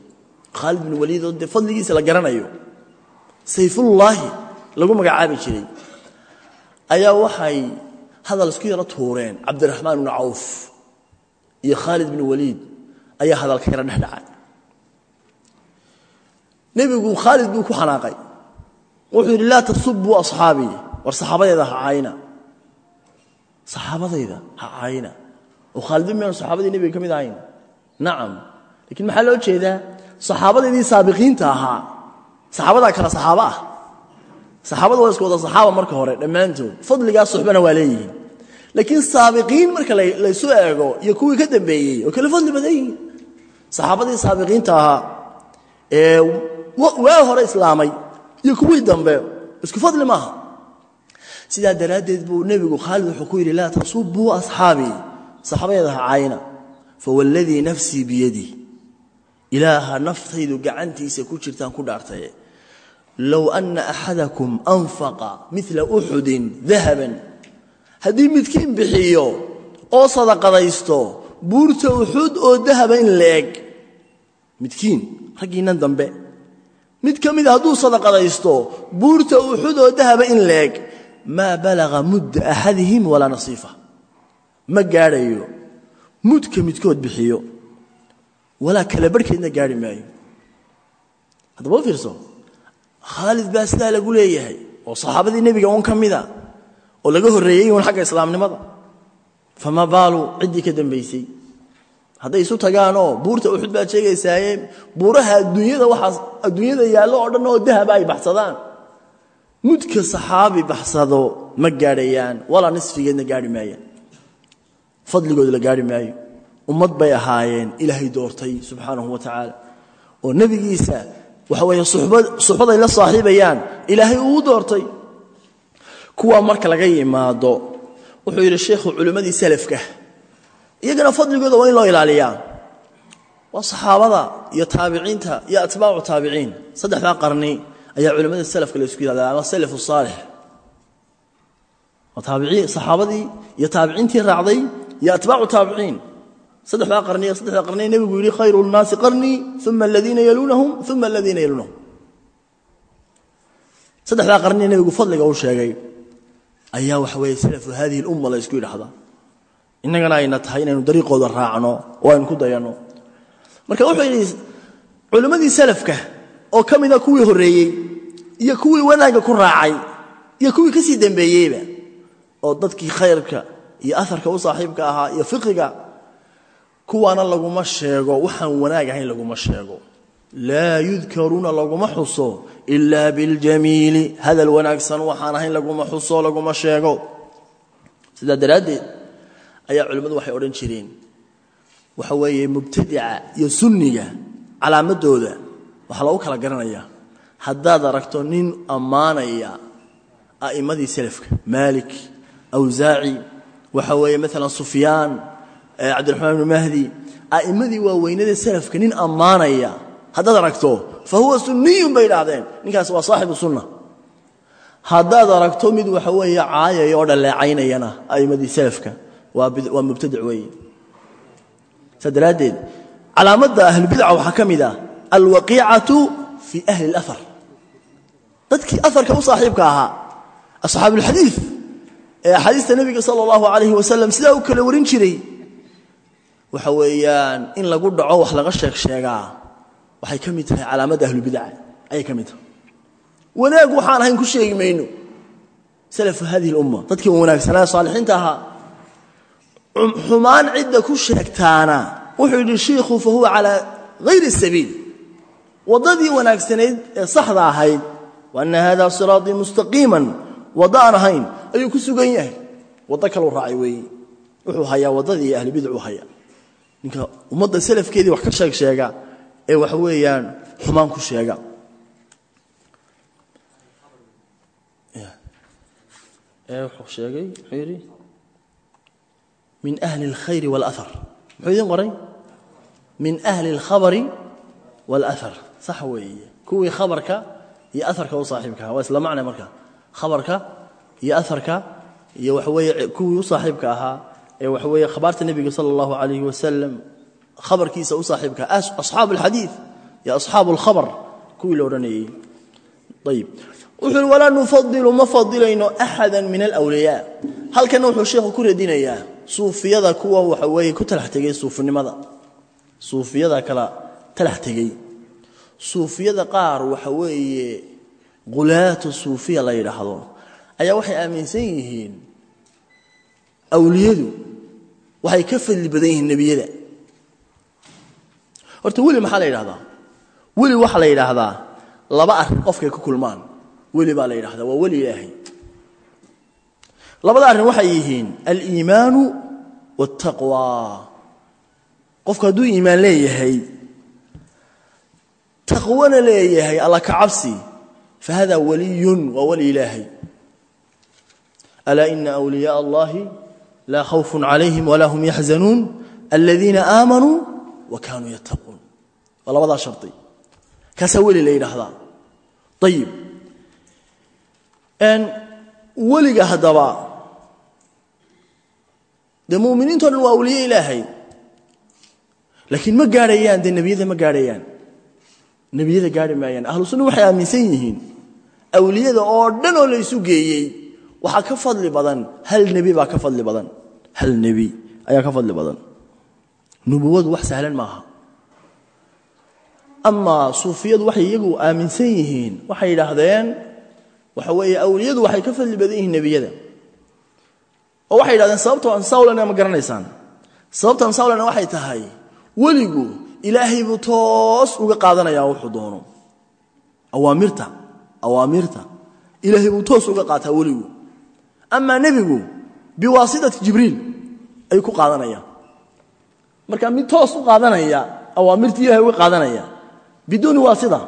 Khaalid bin waliid oo dee fadligiisa la garanayo sayfullaahi lagu magacaabi jiray ayaa waxay hadal isku yaro tuureen. Cabdiraxmaan bnu cawf iyo khaalid bin waliid ayaa hadalka yaro dhex dhacay nebigu khaalid buu ku xanaaqay. Wuxuu yidhi laa tasubuu asxaabii war saxaabadayda ha caayina saxaabadayda ha caayina oo khaalidin miyaanu saxaabadii nebiga ka mid ahayn. Nacam. Lakiin maxaa loo jeedaa? Saxaabadaydii saabiqiinta ahaa. Saxaabadaa kale saxaabo ah. Saxaabada waa isku wada saxaaba marka hore dhammaantood. Fadligaas suxbana waa leeyihiin. Laakiin saabiqiin marka laysu eego iyo kuwii ka dambeeyey oo kale fadli badan yihiin. Saxaabadii saabiqiinta ahaa ee waa hore islaamay. Iyo kuwii dambe isku fadli maaha. Sidaa daraaddeed buu nebigu khaalid wuxuu ku yidhi laa tasubuu asxaabii saxaabadeeda ha caayina fawalladii nafsii biyadih ilaaha naftaydu gacantiisa ku jirtaan ku dhaartaye low anna axadakum anfaqa mila uxudin dahaban. Haddii midkiin bixiyo oo sadaqadaysto buurta uxud oo dahaba in la eg midkiin raggiinnan dambe mid ka mida hadduu sadaqadaysto buurta uxud oo dahaba in la eg maa balaga mudda axadihim walaa nasiifa. Ma gaadhayo mudka midkood bixiyo. Walaa kala barhkeedna gaarhi maayo. Haddaba u fiirso? Khaalid baa sidaa lagu leeyahay oo saxaabadii nebiga un ka mida oo laga horreeyey un xagga islaamnimada. Fama baalu ciddii ka dambaysay hadday isu tagaanoo buurta uxud baad sheegaysaaye buuraha adduunyada waxaas adduunyada yaallo oo dhan oo dahaba ay baxsadaan. Mudka saxaabi baxsado ma gaadhayaan walaa nisfigeedna gaadhi maayaan. Fadligooda la gaadhi maayo. Ummad bay ahaayeen ilaahay doortay subxaanahu wa tacaala. Oo nebigiisa waxa weeye suxbaday la saaxiibayaan ilaahay uu doortay. Kuwaa marka laga yimaado wuxuu yidhi sheekhu culimmadii salafka iyagana fadligooda waa in loo ilaaliyaa. Waa saxaabada iyo taabiciinta iyo atbaacu taabiciin. Saddexdaa qarni ayaa culimmada salafka la isku yihahda ama salaf saalix. Saxaabadii iyo taabiciintii raacday iyo atbaacu taabiciin. Saddexdaa qarniy saddexdaa qarniy nebigu yidhi khayru nnaasi qarnii uma aladiina yaluunahum uma aladiina yaluunahum. Saddexdaa qarniya nebigu fadliga uu sheegay. Ayaa waxa weeye salafu hadihi lumma la ysku yidhaahdaa innagana ayna tahay inaynu dariiqooda raacno oo aynu ku dayanno marka wuxuu yidhi culimmadii salafka oo ka mida kuwii horreeyey iyo kuwii wanaagga ku raacay iyo kuwii ka sii dembeeyeyba oo dadkii khayrka iyo aharka u saaxiibka ahaa iyo fiqiga kuwaana laguma sheego waxaan wanaag ahayn laguma sheego. Laa yudkaruuna laguma xuso ilaa biاljamiili hadal wanaagsan waxaan ahayn laguma xuso laguma sheego. Sidaa daraaddeed ayaa culimmadu waxay odhan jireen. Waxa weeye mubtadica iyo sunniga calaamadooda waxaa lagu kala garanayaa. Haddaad aragto nin ammaanaya a'immadii salafka maalik awsaaci waxa weeye maalan sufyaan cabdiraxmaan ibnu mahdi a'immadii waaweynada salafka nin ammaanaya haddaad aragto fa huwa sunniyun bay idhaahdeen. Ninkaas waa saaxibu sunna haddaad aragto mid waxa weeye caayaya oo dhaleecaynayana a'immadii salafka waa mubtadic weeye saa daraaddeed calaamadda ahlulbidaca waxaa ka mid ah alwaqiicatu fii ahli اlafar dadkii afarka u saaxiibka ahaa asxaabuulxadiid ee axaadiista nebiga sala allahu calayhi wasalam sidaa u kala warin jiray waxa weeyaan in lagu dhaco wax laga sheeg sheegaa waxay ka mid tahay calaamadda ahlubidaca ayay ka mid tahay. Wanaag waxaan ahayn ku sheegi mayno. Salafu hadihi اlumma dadkii wanaagsanaa saalixiinta ahaa xumaan cidda ku sheegtaana. Wuxuu yidhi shiikhu fa huwa calaa hayri sabiil. Waddadii wanaagsanayd ee saxda ahayd wa anna hada siraaطii mustaqiiman waddo aan ahayn. Ayuu ku sugan yahay. Waddo kaluu raacay weeye wuxuu hayaa waddadii ahlubidacuu hayaa. Ninka ummadda salafkeedii wax ka ee sheega. Wuxuu sheegay min ahli اlkhayri wاlأhar muxuu idin qoray min ahli اlkhabari wاlأhar sax weeye kuwii khabarka iyo aharka u saaxiibkaha waa isla macne marka khabarka iyo aharka iyo waxa weeye kuwii u saaxiibka ahaa ee waxa weeye khabaarta nebiga sala allahu calayhi wasalam khabarkiisa u saaxiibka asxaabu alxadiid iyo asxaabu alkhabar kuwii la odhanayey ayib wuxuu uhi walaa nufadilu ma fadilayno axada min alwliyaa halkanna wuxuu sheekhu ku radinayaa suufiyada kuwa waxa weeye ku talax tegey suufinimada suufiyada kala talax tegey suufiyada qaar waxa weeye qulaatu suufiya la yidhaahdo ayaa waxay aaminsan yihiin awliyadu. Waxay ka fadli badan yihiin nebiyada. Horta weli maxaa la yidhahdaa weli waxaa la yidhaahdaa laba arrin qofkay ku kulmaan. Weli baa la yidhahdaa waa weli ilaahay labada arrin waxay yihiin aliimaanu waاtaqwa qofku hadduu iimaan leeyahay taqwana leeyahay alla ka cabsi fahada waliyun waa weli ilaahay alaa ina wliyaء اllahi laa khawf calayhim walaa hum yaxzanuun aladiina aamanuu wa kaanuu yattaquun waa labadaa shardi kaasaa weli la yidhaahdaa ayib weliga haddaba dee muminiinto dhan waa awliye ilaahay. Laakiin ma gaadhayaan dee nebiyada ma gaadhayaan nebiyada gaadhi maayaan. Ahlu sunna waxay aaminsan yihiin. Awliyada oo dhan oo la ysu geeyey waxaa ka fadli badan. Hal nebi baa ka fadli badan. Hal nebi ayaa ka fadli badan. Nubuwadu wax sahlan maaha. Amaa suufiyadu waxay iyagu aaminsan yihiin. Waxay yidhaahdeen waxa weeye awliyadu waxay ka fadli badan yihiin nebiyada oo waxay yidhahdeen sababta ansawlana ma garanaysaan. Sababta ansawlana waxay tahay weligu ilaahay buu toos uga qaadanayaa wuxuu doono. Awaamirta awaamirta. Ilaahay buu toos uga qaataa weligu. Amaa nebigu biwaasitati jibriil ayuu ku qaadanaya marka mid toos u qaadanaya awaamirta ilahay uga qaadanaya biduuni waasita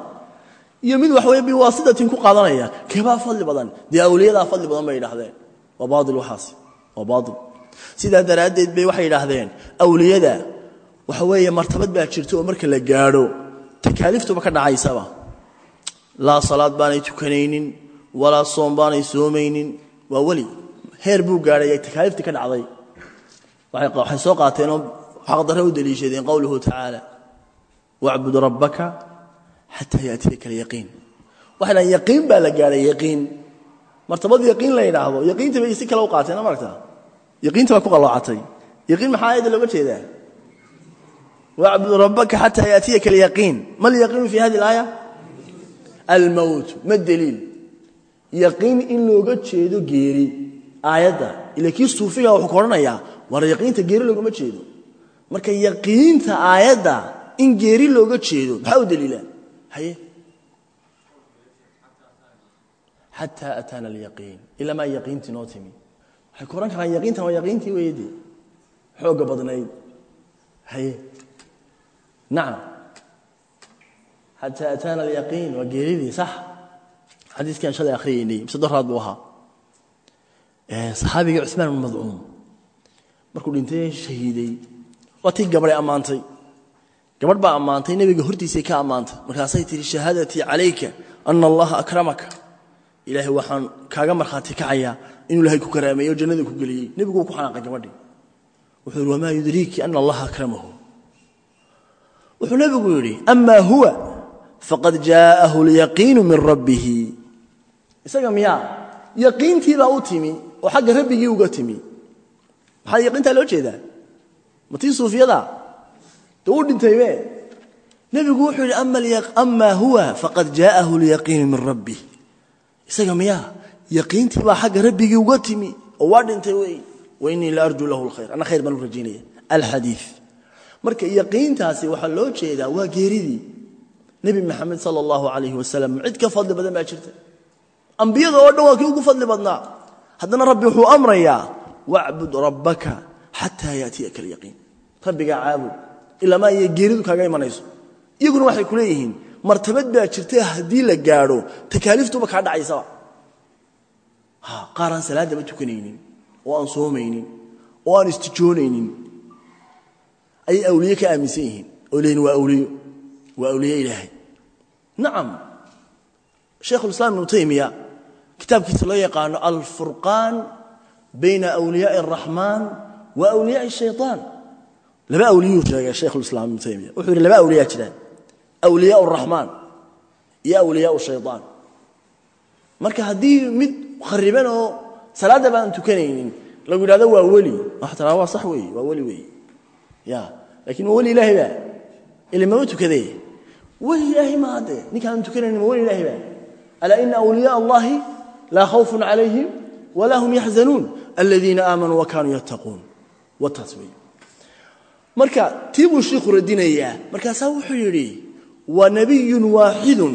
iyo mid wax weeye biwaasitatin ku qaadanaya keebaa fadli badan? Dee awliyadaa fadli badan bay yidhahdeen waa baail waxaas waa baail sidaa daraaddeed bay waxay yidhaahdeen awliyada waxa weeye martabad baa jirta oo marka la gaadho takaaliiftuba ka dhacaysaba. Laa salaad baanay tukanaynin walaa soom baanay soomaynin waa weli heer buu gaadhay ay takaaliiftii ka dhacday. Waxay soo qaateenoo xaqdarre u deliishadeen qowluhu tacaala. Wacbud rabbaka xataa yaatiyaka alyaqiin. Waxay dhahan yaqiin baa la gaadhay yaqiin. Martabad yaqiin la yidhaahdo yaqiinta bay si kale u qaateen maragta yaqiinta baa ku qalloocatay yaqiin maxaa aayadda looga jeedaa? Wacbud rabbaka xataa yaatiyaka alyaqiin. Ma alyaqiinu fi hadi alaaya? Almowt ma deliil yaqiin in looga jeedo geeri. Aayadda. Ila kii suufiga wuxuu ka odhanayaa war yaqiinta geeri loogama jeedo. Marka yaqiinta aayadda in geeri looga jeedo maxaa u deliila haye. Xataa ataana alyaqiin. Ilamaa yaqiintii noo timi waxay ku odhan karaan yaqiintan waa yaqiintii weyde xoogga badnayd. Haye nacam xataa ataana alyaqiin waa geeridii sax. Xadiiskaan shalay akhriyaynay mise doraad buu ahaa. Saxaabigii cusmaan madcuum markuu dhintay shahiiday. Waa tii gabadhay ammaantay. Gabadh baa ammaantay nebiga hortiisay ka ammaantay. Markaasay tihi shahaadatii calayka ana allaha akramaka ilaahay waxaan kaaga markhaati kacayaa inuu ilaahay ku karaameeyo jannada ku geliyey. Nebigu wuu ku xanaaqay gabadhii. Wuxuu yidhi wamaa yudriiki ana allaha akramahu. Wuxuu nebigu yidhi amaa huwa faqad jaa'ahu alyaqiinu min rabbihi. Isaga miyaa yaqiintiibaa u timi oo xagga rabbigii uga timi. Maxaa yaqiintaa loo jeedaa? Ma tii suufiyada dee u dhintaybe nebigu wuxuu yidhi amaa huwa faqad jaa'ahu alyaqiinu min rabbih isaga miyaa yaqiintii baa xagga rabbigii uga timi. Oo waa dhintay wey. Wainii la arjuu lahu lkhayr anna khayr baan u rajaynaya alxadii marka yaqiintaasi waxaa loo jeedaa waa geeridii. Nebi maxamed sala allahu calayhi wasalam cid ka fadli badan baa jirta. Ambiyada oo dhan waa kii ugu fadli badnaa. Haddana rabbi wuxuu amrayaa wacbud rabbaka xataa yaatiyaka alyaqiin. Rabbigaa caabud ilamaa iyo geeridu kaaga imanayso. Iyaguna waxay ku leeyihiin martabad baa jirta haddii la gaadho takaaliiftuba kaa dhacaysaba. Qaar aan salaadaba tukanaynin oo aan soomaynin oo aan istijoonaynin. Ayay awliye ka aaminsan yihiin. Oo waa awliyo waa awliye ilaahay. Nacam shaykhulislaam ibnu taymiya kitaabkiisa loo yaqaano alfurqaan bayna awliyaai araxmaan wa awliyaai laba awliyuu sheegay shaykhulislaam ibnu taymiya. Wuxuu yidhi laba awliyaa jiraan awliyaa raxmaan iyo awliyaa shayaan marka haddii mid khariban oo salaadda baan tukanaynin lagu yidhahdo waa weli. Tiraa waa sax weeye waa weli weeye. Ya lakiin waa weli ilaahay baa? Ile mama tukadee? Weli ilaahay ma hadde ninkaan tukanaynin ma weli ilaahay baa? Alaa ina awliyaa allahi laa khawfun calayhim walaa hum yaxzanuun aladiina aamanuu wa kaanuu yattaquun. Wataas weeye. Marka tii buu shiikhu radinayaa. Markaasaa wuxuu yidhi wa nabiyun waaxidun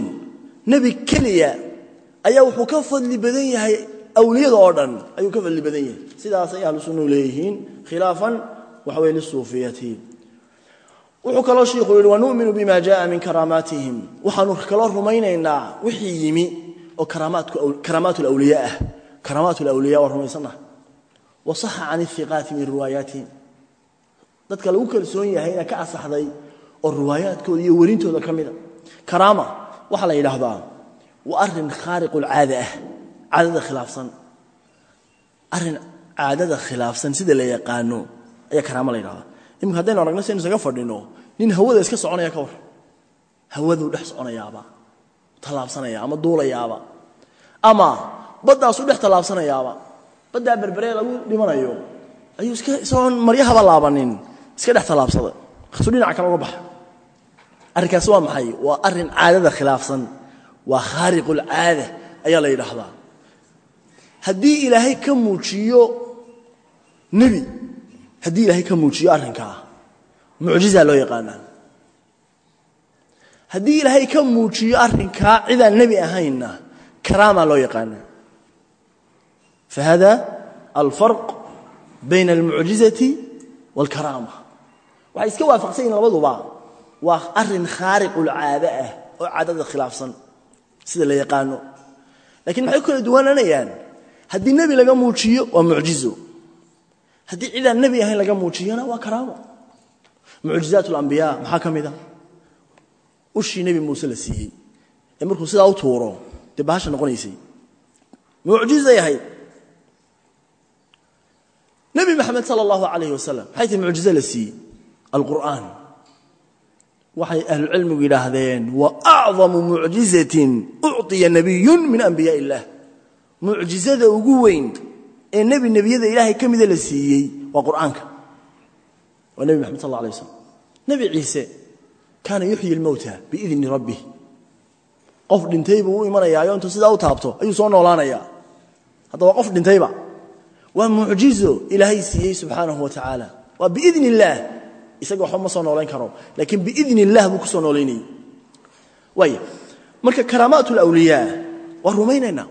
nebi keliya ayaa wuxuu ka fadli badan yahay awliyada oo dhan. Ayuu ka fadli badan yahay. Sidaasay ahlu sunnu leeyihiin khilaafan waxa weye lisuufiyati wuxuu kaloo shiikhu yidhi wanu'minu bima jaءa min karaamaatihim waxaanu kaloo rumaynaynaa wixii yimi oo karaamaat lawliya ah. Karaamaat lawliya waa rumaysannaha wasaxa can ihiqaati min riwaayaatihim dadka lagu kalsoon yahayna ka asaxday oo riwaayaadkooda iyo werintooda ka mida. Karaama waxaa la yidhaahdaa waa arrin khaariqulcaada ah caadada khilaafsan. Arin caadada khilaafsan sida la yaqaano ayaa karaamo la yidhahdaa iminka haddaynu aragno si aynu isaga fadhino nin hawada iska soconaya ka war hawaduu dhex soconayaaba tallaabsanaya ama duulayaaba. Ama baddaasuu dhex tallaabsanayaaba baddaa berberee lagu dhimanayo ayuu iska isagoon maryahaba laabanin iska dhex tallaabsada. Kasuu dhinaca kale uga baxa arrinkaasi waa maxay? Waa arrin caadada khilaafsan. Waa khaariqulcaada ayaa la yidhaahdaa. Haddii ilaahay ka muujiyo nebi haddii ilaahay ka muujiyo arrinkaa mucjizaa loo yaqaanaa. Haddii ilaahay ka muujiyo arrinkaa cidaan nebi ahaynna karaamaa loo yaqaanaa. Fa hada alfarq bayna almucjizati waalkaraama waxay iska waafaqsan yihiin labaduba waa arrin khaariqulcaado ah oo caadada khilaafsan sida la yaqaano. Lakiin maxay ku kala duwananayaan haddii nebi laga muujiyo waa mucjizo haddii cidaan nebi ahayn laga muujiyona waa karaamo. Mucjizaat alambiyaa maxaa ka mid a ushii nebi muuse la siiyey. Ee markuu sidaa u tuuro dee bahasha noqonaysay. Mucjizay ahayd. Nebi maxamed sala allahu calayh wasalam maxay tahay mucjizo la siiyey alqur'aan waxay ahlucilmigu yidhaahdeen wa acdamu mucjizatin ucطiya nabiyun min anbiyaa illah mucjizada ugu weyn ee nebi nebiyada ilaahay ka mida la siiyey waa qur'aanka. Waa nebi maxamed sal alla alay waslam nebi ciise kaana yuxyi lmowta biidni rabbih qof dhintay buu u imanayaayo intuu sidaa u taabto ayuu soo noolaanayaa hadda waa qof dhintayba waa mucjizo ilaahay siiyey subxaanahu wa tacaala waa biidni illaah isaga waxba ma soo noolayn karo. Laakiin biidni illah buu ku soo noolaynayey waaya marka karaamaat alawliyaa waa rumaynaynaa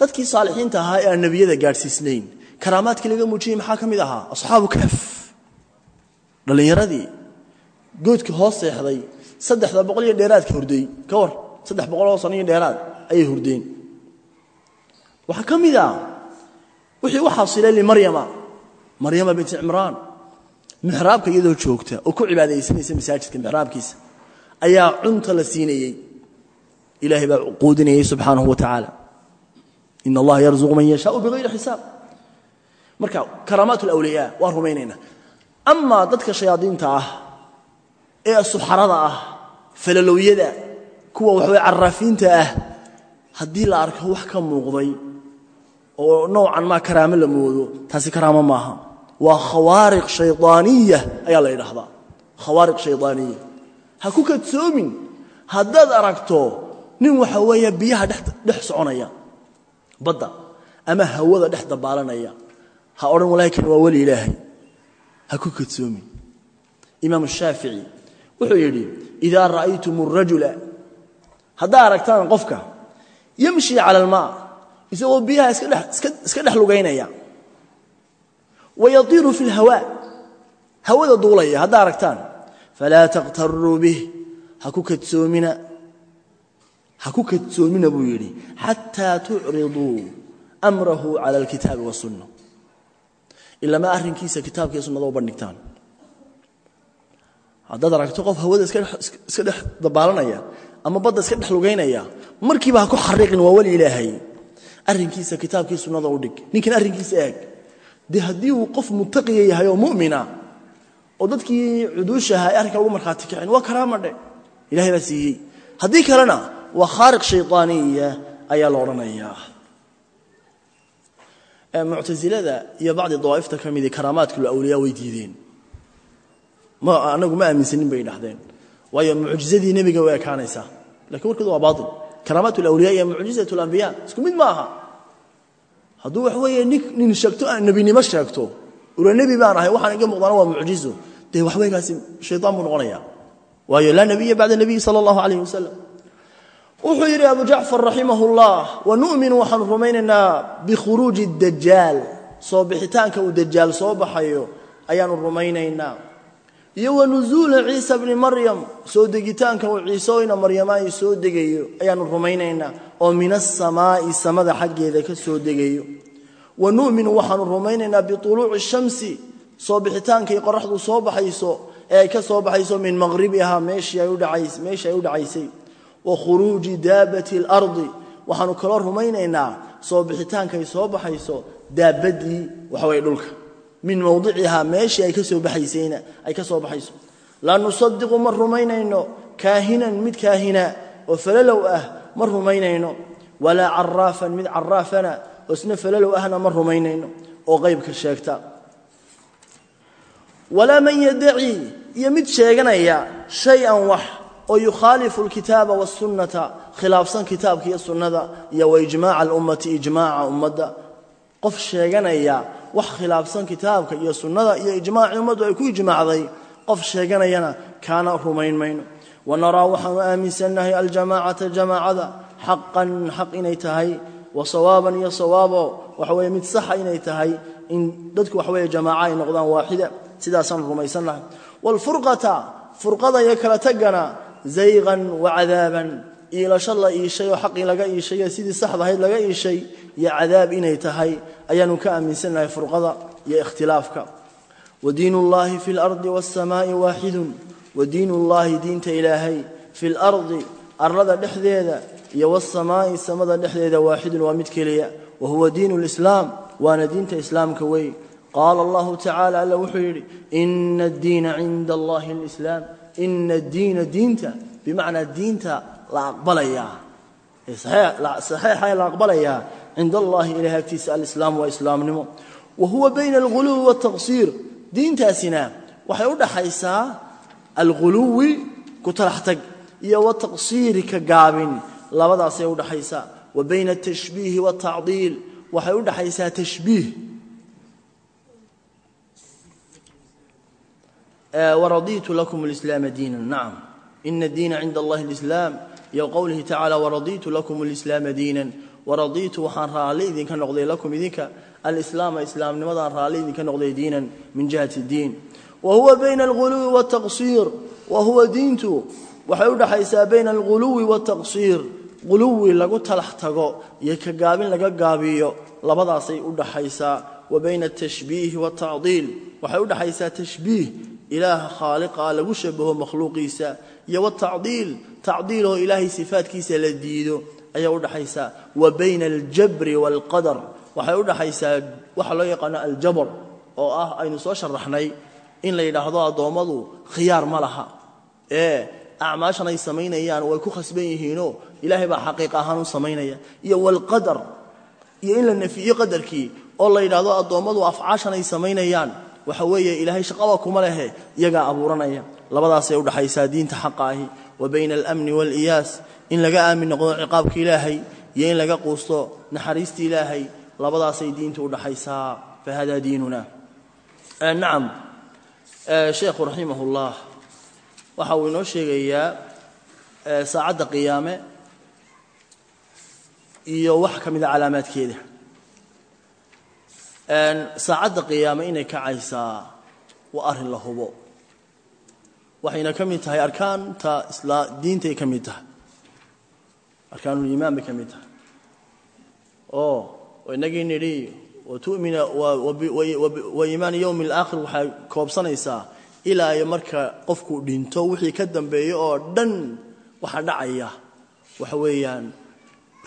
dadkii saalixiinta ahaa ee aan nebiyada gaadhsiisnayn karaamaadkii laga muujiyey maxaa ka mid ahaa? Asxaabu kahf. Dhallinyaradii. Goodka hoos seexday saddexda boqol iyo dheeraadka hurday. Ka war saddex boqoloo sano iyo dheeraad ayay hurdeen. Waxaa ka mid ah wixii u xasilay limaryama maryama binti cimraan mixraabka iyadoo joogta oo ku cibaadaysanaysa masaajidka mixraabkiisa ayaa cunta la siinayey ilaahay baa quudinayay subxaanahu wa tacaala allaha yarzuqu man yashaau bigayri xisaab. Marka karaamaat alawliyaa waan rumaynaynaa. Amaa dadka shayaadiinta ah ee suxarada ah falalowyada kuwa waxaway caraafiinta ah haddii la arko wax ka muuqday oo noocan maa karaamo la moodo taasi karaamo maaha waa khawaariq shaydaaniya ayaa la yidhaahdaa. Khawaariq shaydaaniya ha ku kadsoomin. Haddaad aragto nin waxa weeye biyaha dhex soconaya badda ama hawada dhex dabaalanaya ha odhan walaakin waa weli ilaahay. Ha ku kadsoomin. Imaam shaafici wuxuu yidhi idaa ra'aytum arajula haddaa aragtaan qofka yamshi cala almaa isagoo biyaha iska dhex lugaynaya wayaiiru fi lhawaa hawada duulaya haddaa aragtaan falaa takhtaruu bih ha ku kadsoomina ha ku kadsoomina buu yidhi xataa tucriduu amrahu cala alkitaabi wasunna ilamaa arrinkiisa kitaabkiiyo sunnada u bandhigtaan haddaad aragto qof hawada iska dhex dabaalanaya ama badda iska dhex lugaynaya markiiba ha ku xariiqin waa weli ilaahay arrinkiisa kitaabkii sunnada u dhig ninkan arrinkiisa eeg dee haddii uu qof muttaqiya yahay oo mu'mina oo dadkii cuduushaha ay arrinkaa ugu markhaati kicin waa karaamadhe ilahay baa siiyey. Haddii kalena waa khaariq shayطaaniya ayaa la odhanayaa muctasilada iyo bacdi dawaa'ifta ka midii karaamaadkul awliyaa way diideen. Anagu ma aaminsanin bay dhahdeen waayo mucjizadii nebiga way ekaanaysaa. Lakin warkoodu waa baail karaamaat alawliya iyo mucjizat alambiya isku mid ma aha hadduu wax weeye nin sheegto aan nebinimo sheegto ula nebi baan ahay waxaan iga muuqdaana waa mucjizo dee waxweygaasi shaytaan buu noqonaya waayo laa nebiya bacda nebiyi sala allahu calayh wasalam wuxuu yidhi abu jacfar raximah wanu'minu waxaanu rumaynaynaa bikhuruuji dajaal soo bixitaanka uu dajaal soo baxayo ayaanu rumaynaynaa iyo wanuzuula ciisa bni maryam soo degitaanka uu ciisooyna maryama ay soo degayo ayaanu rumaynaynaa oo min asamaa'i samada xaggeeda ka soo degayo wa nu'minu waxaanu rumaynaynaa biuluuci shamsi soo bixitaankay qoraxdu soo baxayso ee ay ka soo baxayso min maqhribihaa meeshii ay u dhacaysay. Wa khuruuji daabati alardi waxaanu kaloo rumaynaynaa soo bixitaankay soo waxaweye dhulka min mawdicihaa meeshii ay ka soo baxaysayna ay ka soo baxayso. Laa nusadiqu ma rumaynayno kaahinan mid kaahina oo falalow ah ma rumaynayno. Walaa caraafan mid caraafana oo isna falalow ahna ma rumaynayno oo qaybka sheegta. Walaa man yadacii iyo mid sheeganaya shay-an wax oo yukhaalifu alkitaaba waasunnata khilaafsan kitaabka iyo sunnada iyo wa ijmaaca alummati ijmaaca ummadda. Qof wax khilaafsan kitaabka iyo sunnada iyo ijmaacii ummaddu ay ku ijmaacday qof sheeganayana kaana rumayn mayno wanaraa waxaanu aaminsannahay aljamaacata jamaacada xaqan xaq inay tahay wa sawaaban iyo sawaabo waxa weeye mid saxa inay tahay in dadku waxa weeye jamaaca ay noqdaan waaxida sidaasaan rumaysannahay waalfurqata furqada iyo kala tagana zayqan wa cadaaban iilasho la iishay oo xaqii laga iishayo sidii saxda ahayd laga iishay iyo cadaab inay tahay ayaanu ka aaminsannahay furqada iyo ikhtilaafka. Wa diinu ullaahi fi lardi waasamaai waaxidun wa diinu ullaahi diinta ilaahay fi lardi arlada dhexdeeda iyo wasamaa'i samada dhexdeeda waaxidun waa mid keliya. Wa huwa diinu lislaam waana diinta islaamka wey. Qaala allahu tacala alla wuxuu yidhi ina addiina cinda allahi alislaam. Ina addiina diinta bimacnaa diinta la aqbalayaa. Saxiixa la aqbalayaa cinda allahi ilahay agtiisa alislaam waa islaamnimo wa huwa bayna alghuluwi waaltaqsiir diintaasina waxay u dhaxaysaa alghuluwi ku talax tag iyo wataqsiiri ka gaabin labadaasay u dhaxaysaa wa bayna altashbiihi waaltacdiil waxay u dhaxaysaa tashbiih waradiitu lakum alislaama diinan nacam ina addiina cinda allahi alislaam iyo qowlihi tacala waradiitu lakum alislaama diinan waradiitu waxaan raalli idinka noqday lakum idinka. Alislaama islaamnimadaan raalli idinka noqday diinan min jihati diin. Wa huwa bayna alghuluwi waaltaqsiir wa huwa diintu waxay u dhaxaysaa bayna alghuluwi waaltaqsiir quluwi lagu talax tago iyo ka gaabin laga gaabiyo labadaasay u dhaxaysaa. Wa bayna altashbiihi waaltacdiil waxay u dhaxaysaa tashbiih. Ilaaha khaaliqa lagu shabaho makhluuqiisa. Iyo watacdiil tacdiil oo ilaahay sifaadkiisa la diido ayaa u dhaxaysaa wa bayna aljabri waalqadar. Waxay u dhaxaysaa waxa loo yaqaano aljabr oo ah aynu soo sharaxnay in la yidhaahdo addoommadu khiyaar ma laha. Ee acmaashan ay samaynayaan way ku khasban yihiinoo ilaahay baa xaqiiq ahaan u samaynaya. Iyo waalqadar iyo in la nefiyo qadarkii oo la yidhaahdo addoommadu afcaashan ay samaynayaan. Waxa weeye ilaahay shaqaba kuma lehe iyagaa abuuranaya. Labadaasay u dhaxaysaa diinta xaqa ahi. Wa bayna alamni waaliyaas in laga aamin noqdo ciqaabka ilaahay iyo in laga quusto naxariista ilaahay labadaasay diinta u dhaxaysaa fa hada diinuna? Nacam. Sheekhu raximah ullah waxa uu inoo sheegayaa saacadda qiyaame iyo wax ka mida calaamaadkeeda. Saacadda qiyaame inay kacaysaa waa arrin la hubo. Waxayna ka mid tahay arkaanta diintay ka mid tahay arkaanuliimaan bay ka mid tahay oo inagii nidhi watumina wa iimaani yowmi alaakhir waxay koobsanaysaa ilaa iyo marka qofku dhinto wixii ka dambeeya oo dhan waxa dhacaya. Waxa weeyaan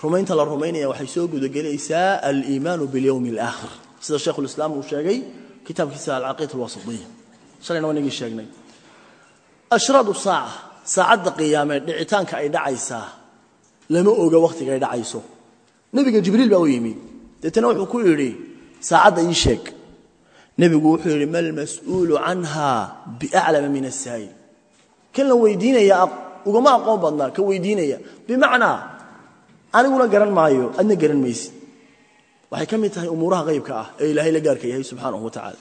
rumaynta la rumaynaya waxay soo gudagelaysaa aliimaanu biاlyowmi alaakhir sida sheikhulislaam uu sheegay kitaabkiisa alcaqiida alwasitiya shalayna waa inagii sheegnay. Ashraadu saaca saacadda qiyaame dhicitaanka ay dhacaysaa lama oga wakhtiga ay dhacayso. Nebiga jibriil baa u yimi. Deetana wuxuu ku yidhi saacadda ii sheeg. Nebigu wuxuu yidhi ma lmas'uulu canha biaclama min asaa'il kan la weydiinaya ugama aqoon badnaa ka weydiinaya. Bimacnaa aniguna garan maayo adna garan maysid. Waxay ka mid tahay umuuraha qaybka ah ee ilaahay la gaarka yahay subxaanahu wa tacaala.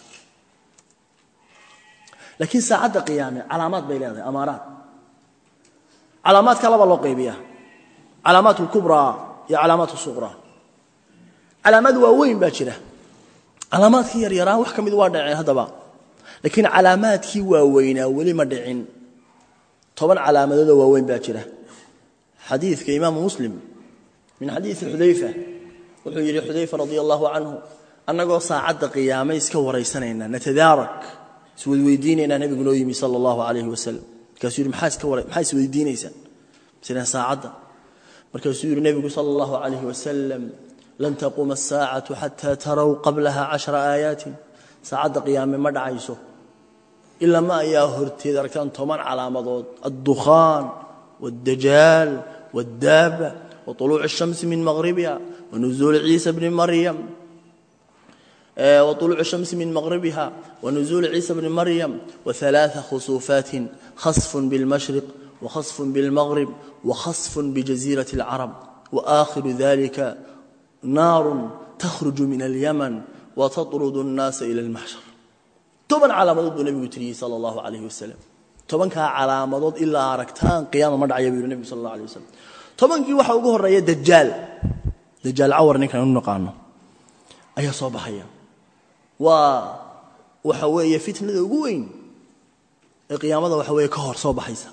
Laakiin saacadda qiyaame calaamaad bay leedahay amaaraad. Calaamaadka laba loo qaybiya alaamaat kubra iyo alaamaat suqra alaamaad waaweyn baa jira. Alaamaadkii yaryaraa wax ka mid waa dhaceen haddaba. Laakiin calaamaadkii waaweynaa weli ma dhicin. Toban calaamadoodoo waaweyn baa jira. Xadiidka imaamu muslim min xadiidi xudayfa wuxuu yidhi xudayfa radia allahu canhu annagoo saacadda qiyaame iska waraysanayna natadaarak iswadweydiinaynaa nebigu noo yimi sala allahu calayhi wasalam markaasuu yidhi maxaa isweydiinaysaan saacadda markaasuu yidhi nebigu sala allahu calayhi wasalam lan taquuma asaacatu xataa taraw qablaha cashara aayaatin saacadda qiyaame ma dhacayso ilaa ma ayaa horteed aragtaan toban calaamadood addukhaan waaddajaal waaddaaba waطuluuc الshamsi min maqribiha wanuzuuli ciisa bni maryam وطلوع الشمس من مغربها ونزول عيسى بن مريم وثلاث خسوفات خصف بالمشرق وخصف بالمغرب وخصف بجزيرة العرب وآخر ذلك نار تخرج من اليمن وتطرد الناس إلى المحشر toban calaamadood buu nebigu tiriyey sala allahu calayhi wasalam tobankaa calaamadood ilaa aragtaan qiyaama ma dhacaya buu yihi nebigu sal allah alay wasalam tobankii waxaa ugu horreeya dajaal dajaal cawar ninkan inu naqaano ayaa soo baxaya waa waxa weeye fitnada ugu weyn ee qiyaamada waxa weeye ka hor soo baxaysa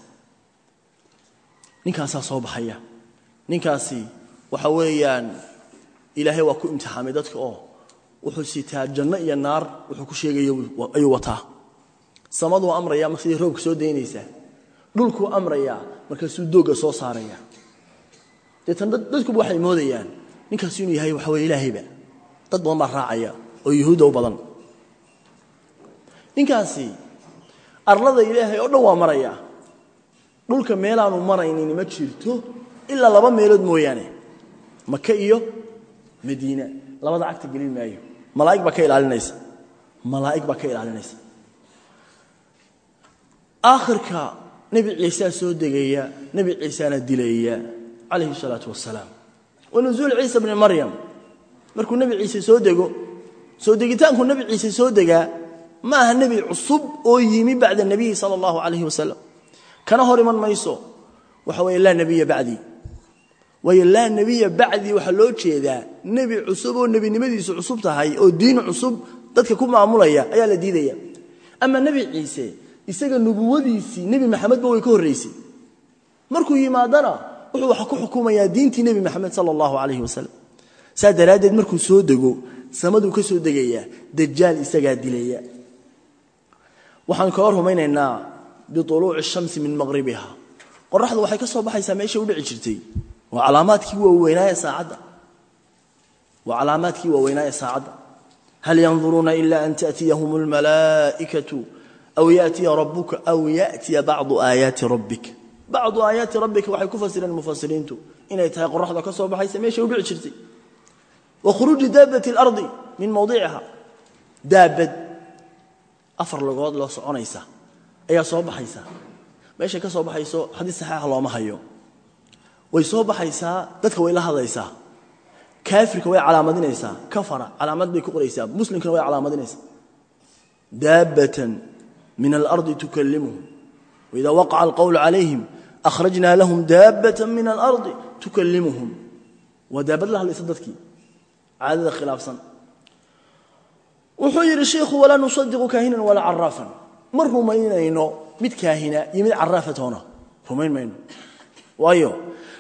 ninkaasaa soo baxaya. Ninkaasi waxa weeyaan ilaahay waa ku imtixaamay dadka oo wuxuu sitaa janno iyo naar wuxuu ku sheegaya ayuu wataa. Samaduu amraya ma sidii roobka soo daynaysaa dhulkuu amrayaa markaasuu doogga soo saaraya deetan dadkuba waxay moodayaan ninkaasi inuu yahay waxa weye ilaahayba dad badan baa raacaya oo yuhuudda u badan. Ninkaasi arlada ilaahay oo dhan waa maraya dhulka meelaanu maraynin ma jirto ilaa laba meelood mooyaane maka iyo madiina. Labada cagta gelin maayo. Malaa'ig baa ka ilaalinaysa. Malaa'ig baa ka ilaalinaysa. Aakhirka nebi ciisaa soo degaya nebi ciisaana dilaya calayhi salaatu wasalaam wa ciisa bni maryam. Markuu nebi ciise soo dego soo degitaanku nebi ciise soo degaa ma aha nebi cusub oo yimi bacda nebiyi sala allahu calayhi wasalam kana hor iman mayso. Waxa weeye laa nebiya bacdii waayo laa nebiya bacdii waxaa loo jeedaa. Nebi cusub oo nebinimadiisu cusub tahay oo diin cusub dadka ku maamulaya ayaa la diidaya. Ama nebi ciise isaga nubuwadiisii nebi maxamedba way ka horraysay markuu yimaadana wuxuu wax ku xukumayaa diintii nebi maxamed sala allahu calayhi wasalam saa daraaddeed markuu soo dego samaduu ka soo degayaa dajaal isagaa dilaya waxaan kaloo rumaynaynaa biuluuci shamsi min maqribiha qoraxdu waxay ka soo baxaysaa meeshay u dhici jirtay waa calaamaadkii waaweynaaye saacadda waa calaamaadkii waaweynaaye saacadda hal yanduruuna ila an taأtiyahum اlmalaa'ikatu aw yaأtiya rabuka aw yaأtiya bacdu aayaati rabbik bacdu aayaati rabbika waxay ku fasireen mufasiriintu inay tahay qoraxda ka soo baxaysa meeshay u dhici jirtay wa khuruuji daabati اlardi min mawdiciha daabad afar logood loo soconaysa ayaa soo baxaysa. Meeshay ka soo baxayso xadiis saxiixa looma hayo. Way soo baxaysaa dadka way la hadlaysaa kaafirka way calaamadinaysaa kafara calaamad bay ku qoraysaa muslimkana way calaamadinaysaa daabatan min alardi tukallimuhum waida waqaca alqowlu calayhim akhrajnaa lahum daabatan min alardi tukallimuhum. Waa daabad la hadlaysa dadkii. Caadada khilaafsan. Wuxuu yidhi shiikhu walaa nusadiqu kaahinan walaa caraafan ma rumaynayno mid kaahina iyo mid caraafa rumayn mayno waayo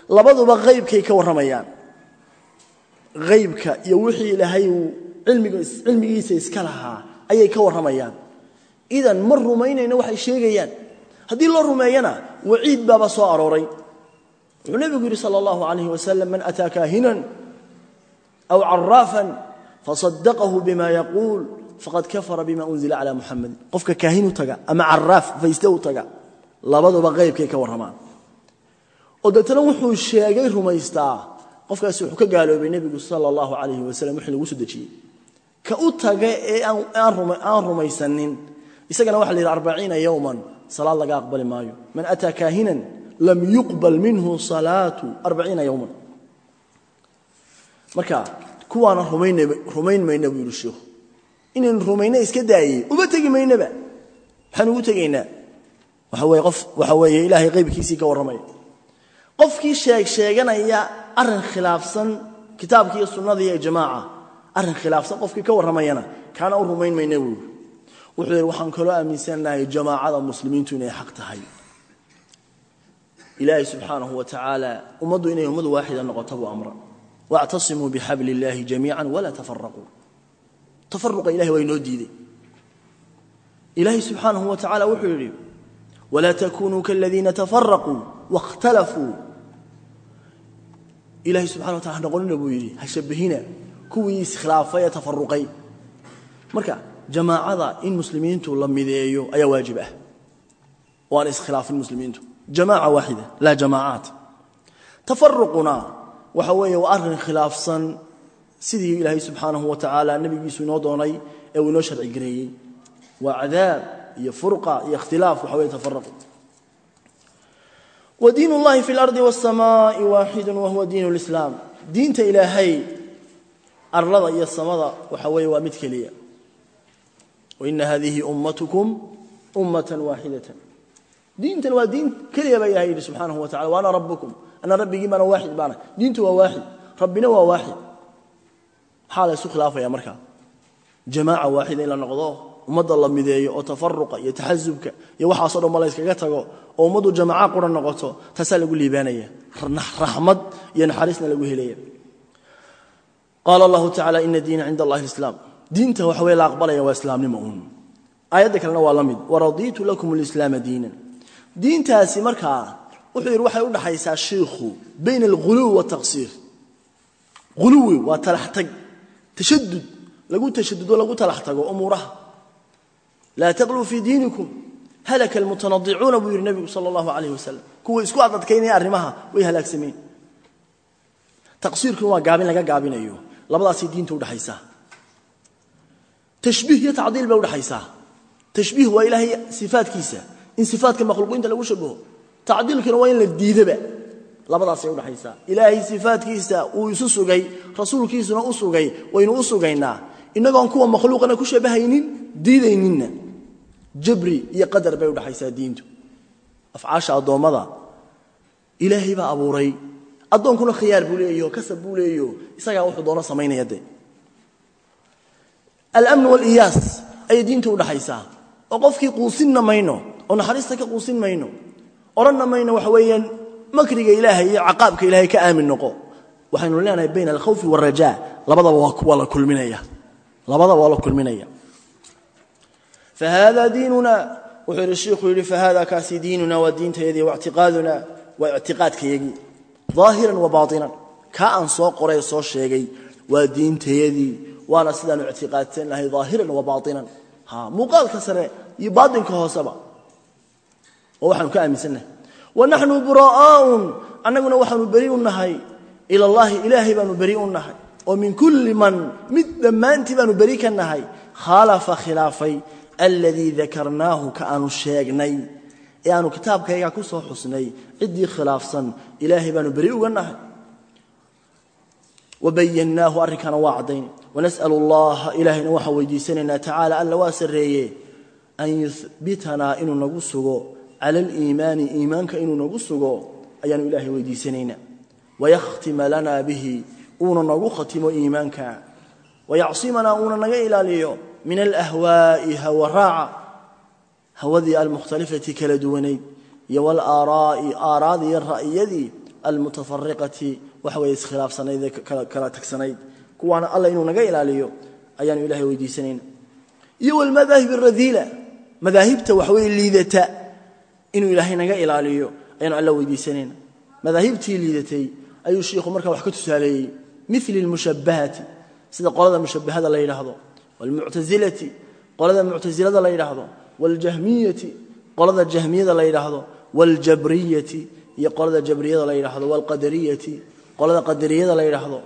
labaduba haybkay ka warramayaan. Haybka iyo wixii ilaahay uu cilmigiisa iska lahaa ayay ka warramayaan. Idan ma rumaynayno waxay sheegayaan haddii loo rumeeyana waciid baaba soo arooray. Wuxuu nebigu yidhi sala allahu calayh wasalam man ataa kaahinan aw caraafan fasadaqahu bima yaquul faqad kafara bima unzila cala muxamedin qofka kaahin u taga ama caraaf fayste u taga labaduba haybkay ka warramaan. Oo deetana wuxuu sheegay rumaystaa. Qofkaasi wuxuu ka gaaloobay nebigu sala allahu calayhi wasalam wixii lagu soo dejiyey. Ka u taga ee aan rumaysanin. Isagana waxa la yidhi arbaciina yowman salaad laga aqbali maayo. Man ataa kaahinan lam yuqbal minhu salaatu arbaciina yowman marka kuwaana rumayn mayna buu yidhi sheikhu inaynu rumayno iska daayey. Uma tegi maynaba. Maxaan ugu tegaynaa. Waxa weye qof waxa weeye ilaahay qaybkiisii ka warramaya qofkii sheeg sheeganaya arrin khilaafsan kitaabka iyo sunnada iyo jamaaca arrin khilaafsan qofkii ka warramayana kaana u rumayn mayna yidhi wuxuu yidhi waxaan kaloo aaminsannahay jamaacada muslimiintu inay xaq tahay. Ilaahay subxaanahu wa tacaala ummaddu inay ummad waaxida noqoto buu amra. Wاctasimuu bxabl اllahi jamiica wla tafaraquu tafaruqa ilahay waa inoo diiday ilaahay subxaanahu wa tacala wuxuu yidhi wla takunuu kaladiina tafaraquu waاkhtalafuu ilahay subxana wa tala ha noqonina buu yidhi ha shabahina kuwii iskhilaafay ee tafaruqay marka jamaacada in muslimiintu la mideeyo ayaa waajib ah. Oo aan iskhilaafin muslimiintu. Jamaaca waaxida laa jamaacaat tafaruquna waxa weeye waa arrin khilaafsan sidii ilaahay subxaanahu wa tacaala nebigiisu inoo doonay ee uu inoo sharci gareeyey waa cadaab iyo furqa iyo ikhtilaaf waxa weye tafaraqu wa diin اllahi fi اlardi wالsamaaءi waaxidu wahuwa diin اlislaam diinta ilaahay arlada iyo samada waxa weeye waa mid keliya waina hadihi ummatukum ummatan waaxidatan diintan waa diin keliya baa ilahay yidhi subxaanahu wa tacala wa ana rabbukum ana rabbigii baana waaxid baana diintu waa waaxid rabbina waa waaxid maxaa la isu khilaafaya markaa jamaaca waaxida in la noqdo ummadda la mideeyo oo tafaruqa iyo taxasubka iyo waxaasoo dhan ma la yskaga tago oo ummaddu jamaaca qura noqoto taasaa lagu liibaanaya. Raxmad iyo naxariisna lagu helaya qaala allahu tacala ina diina cinda allahi lislaam diinta waxa weye la aqbalaya waa islaamnimo uun. Aayadda kalena waa la mid. Waradiitu lakum alislaama diinan. Diintaasi markaa wuxuu yidhi waxay u dhaxaysaa shiikhu bayna alghuluwi waaltaqsiir ghuluwi waa talax tag tashadud lagu tashadudo lagu talax tago umuuraha. Laa taqluu fii diinikum halaka almutanadicuuna buu yidhi nebigu sala allahu calayh wasalam kuwa isku adadkaynaya arrimaha way halaagsameen taqsiirkuna waa gaabin laga gaabinayo. Labadaasay diinta udhaxaysaa tashbiih iyo tacdiil bay udhaxaysaa tashbiih waa ilaahay sifaadkiisa. In sifaadka makhluuqiinta lagu shabaho tacdiilkuna waa in la diidaba labadaasay udhaxaysaa ilaahay sifaadkiisa uu isu sugay rasuulkiisuna u sugay waynu u sugaynaa. Innagoon kuwa makhluuqana ku shabahaynin diidayninna. Jabri iyo qadar bay udhaxaysaa diintu. Afcaasha addoommada ilaahay baa abuuray. Addoonkuna khiyaar buu leeyaho kasab buu leeyaho isagaa wuxuu doono samaynaya dee. Alamnu waliyaas ayay diinta udhaxaysaa oo qofkii quusinna mayno oo naxariista ka quusin mayno odhanna mayno waxa weeyaan makriga ilaahay iyo caqaabka ilaahay ka aamin noqo. Waxaynu leenahay bayna alkhawfi waalrajaa labadaba waa la kulminaya. Fahada diinuna wuxuu yidhi shiikhuu yidhi fahada kaasi diinuna waa diintayadii waictiqaaduna waa ictiqaadkayagii aahiran wa baainan kaa aan soo qoray soo sheegay waa diintayadii waana sidaanu ictiqaadsan lahay aahiran wa baainan muuqaalka sare iyo baainka hooseba. Oo waxaanu ka aaminsannahay wanaxnu bura'aaun annaguna waxaanu beri u nahay. Ila allahi ilaahay baanu beri u nahay. Oo min kulli man mid dhammaantii baanu beri ka nahay. Khaalafa khilaafay aladii dakarnaahu ka aanu sheegnay. Ee aanu kitaabkayga ku soo xusnay ciddii khilaafsan ilaahay baanu beri uga nahay. Wabayannaahu arrinkana waa caddayn. Wanas'al allaha ilaahayna waxaan weydiisanaynaa tacaala alla waa sarreeye an yuhbitanaa inuu nagu sugo cala aliimaani iimaanka inuu nagu sugo ayaanu ilaahay weydiisanaynaa. Wayakhtima lanaa bihi uuna nagu khatimo iimaanka. Wayacsimanaa uuna naga ilaaliyo min alahwaa'i hawaraaca hawadii almukhtalifati kala duwanayd iyo walaaraa'i aaraadii iyo ra'yadii almutafariqati waxa weye iskhilaafsanayd ee kala tagsanayd. Kuwaana alla inuu naga ilaaliyo ayaanu ilahay weydiisanayna iyo walmadaahib aradiila madaahibta waxaweye liidata inuu ilaahay naga ilaaliyo ayaanu alla weydiisanayna madaahibtii liidatay ayuu shiikhu markaa wax ka tusaaleeyey mili lmushabbahati sida qolada mushabbahada la yidhaahdo waalmuctasilati qolada muctasilada la yidhaahdo waljahmiyati qolada jahmiyada la yidhaahdo waaljabriyati iyo qolada jabriyada la yidhaahdo waalqadariyati qolada qadariyada la yidhaahdo.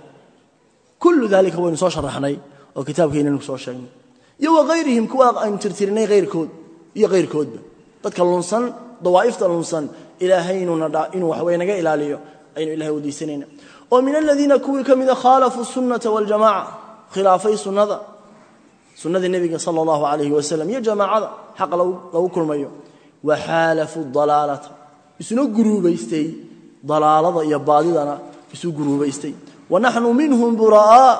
Kullu dalika waynu soo sharaxnay oo kitaabkeennanu soo sheegnay. Iyo wakayrihim kuwa aynu tirtirinay hayrkood iyo hayrkoodba dadka lunsan dawaa'ifta lunsan ilaahay inuu waxaweye naga ilaaliyo aynu ilahay weydiisanayna oo min aladiina kuwii ka mida khaalafuu sunnata waljamaca khilaafay sunnada sunnadii nebiga sala allahu calayhi wasalam iyo jamaacada xaqa lagu kulmayo. Wa xaalafuu dalaalata isuna guruubaystay dalaalada iyo baadidana isu guruubaystay. Wanaxnu minhum bura'aa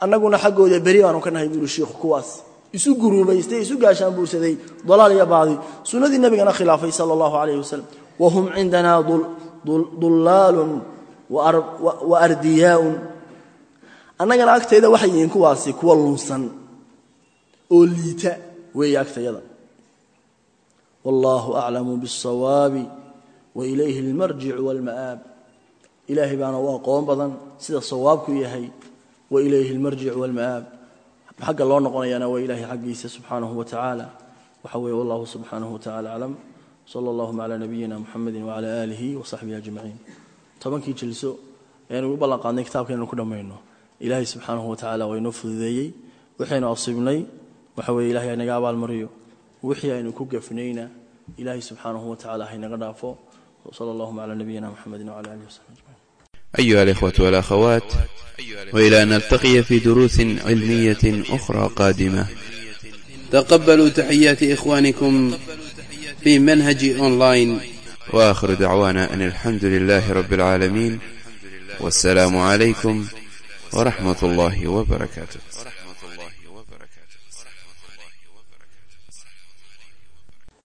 annaguna xaggooda beri baanu ka nahay buuri kuwaas isu guruubaystay isu gaashaan buursaday dalaal iyo baadi. Sunnadii nebigana khilaafay sala allahu calayhi wasalam wahum cindanaa dullaalun wa ardiyaaun. Annagana agtayda waxay yihiin kuwaasi kuwa lunsan oo liita weeye agtayada. Wallaahu aclamu biاsawaabi wa ilayhi almarjicu waalma'aab ilaahay baana u aqoon badan sida sawaabku yahay. Wa ilayhi almarjicu waalma'aab xagga loo noqonayaana waa ilaahay xaggiisa subxaanahu wa tacaala. Waxa weeye wallahu subxaanahu wa tacala aclam. Sala allahuma calaa nabiyina muxamedi wacala aalihi wa ajmaciin tobankii jilso ayaan ugu ballan qaadnay kitaabkeennu ku dhammayno. Ilaahay subxaanahu wa tacala waa inoo fududeeyey waxaynu asibnay. Waxa weeye ilahay haynaga abaalmariyo wixii aynu ku gafnayna ilaahay subxaanahu wa tacala haynaga dhaafo. Sala allahuma calaa nabiyina muxamedi wacala aalihi wasaxbi
أيها الإخوة والأخوات وإلى أن نلتقي في دروس علمية أخرى قادمة
تقبلوا تحيات إخوانكم في منهج أونلاين
وآخر دعوانا أن الحمد لله رب العالمين والسلام عليكم ورحمة الله وبركاته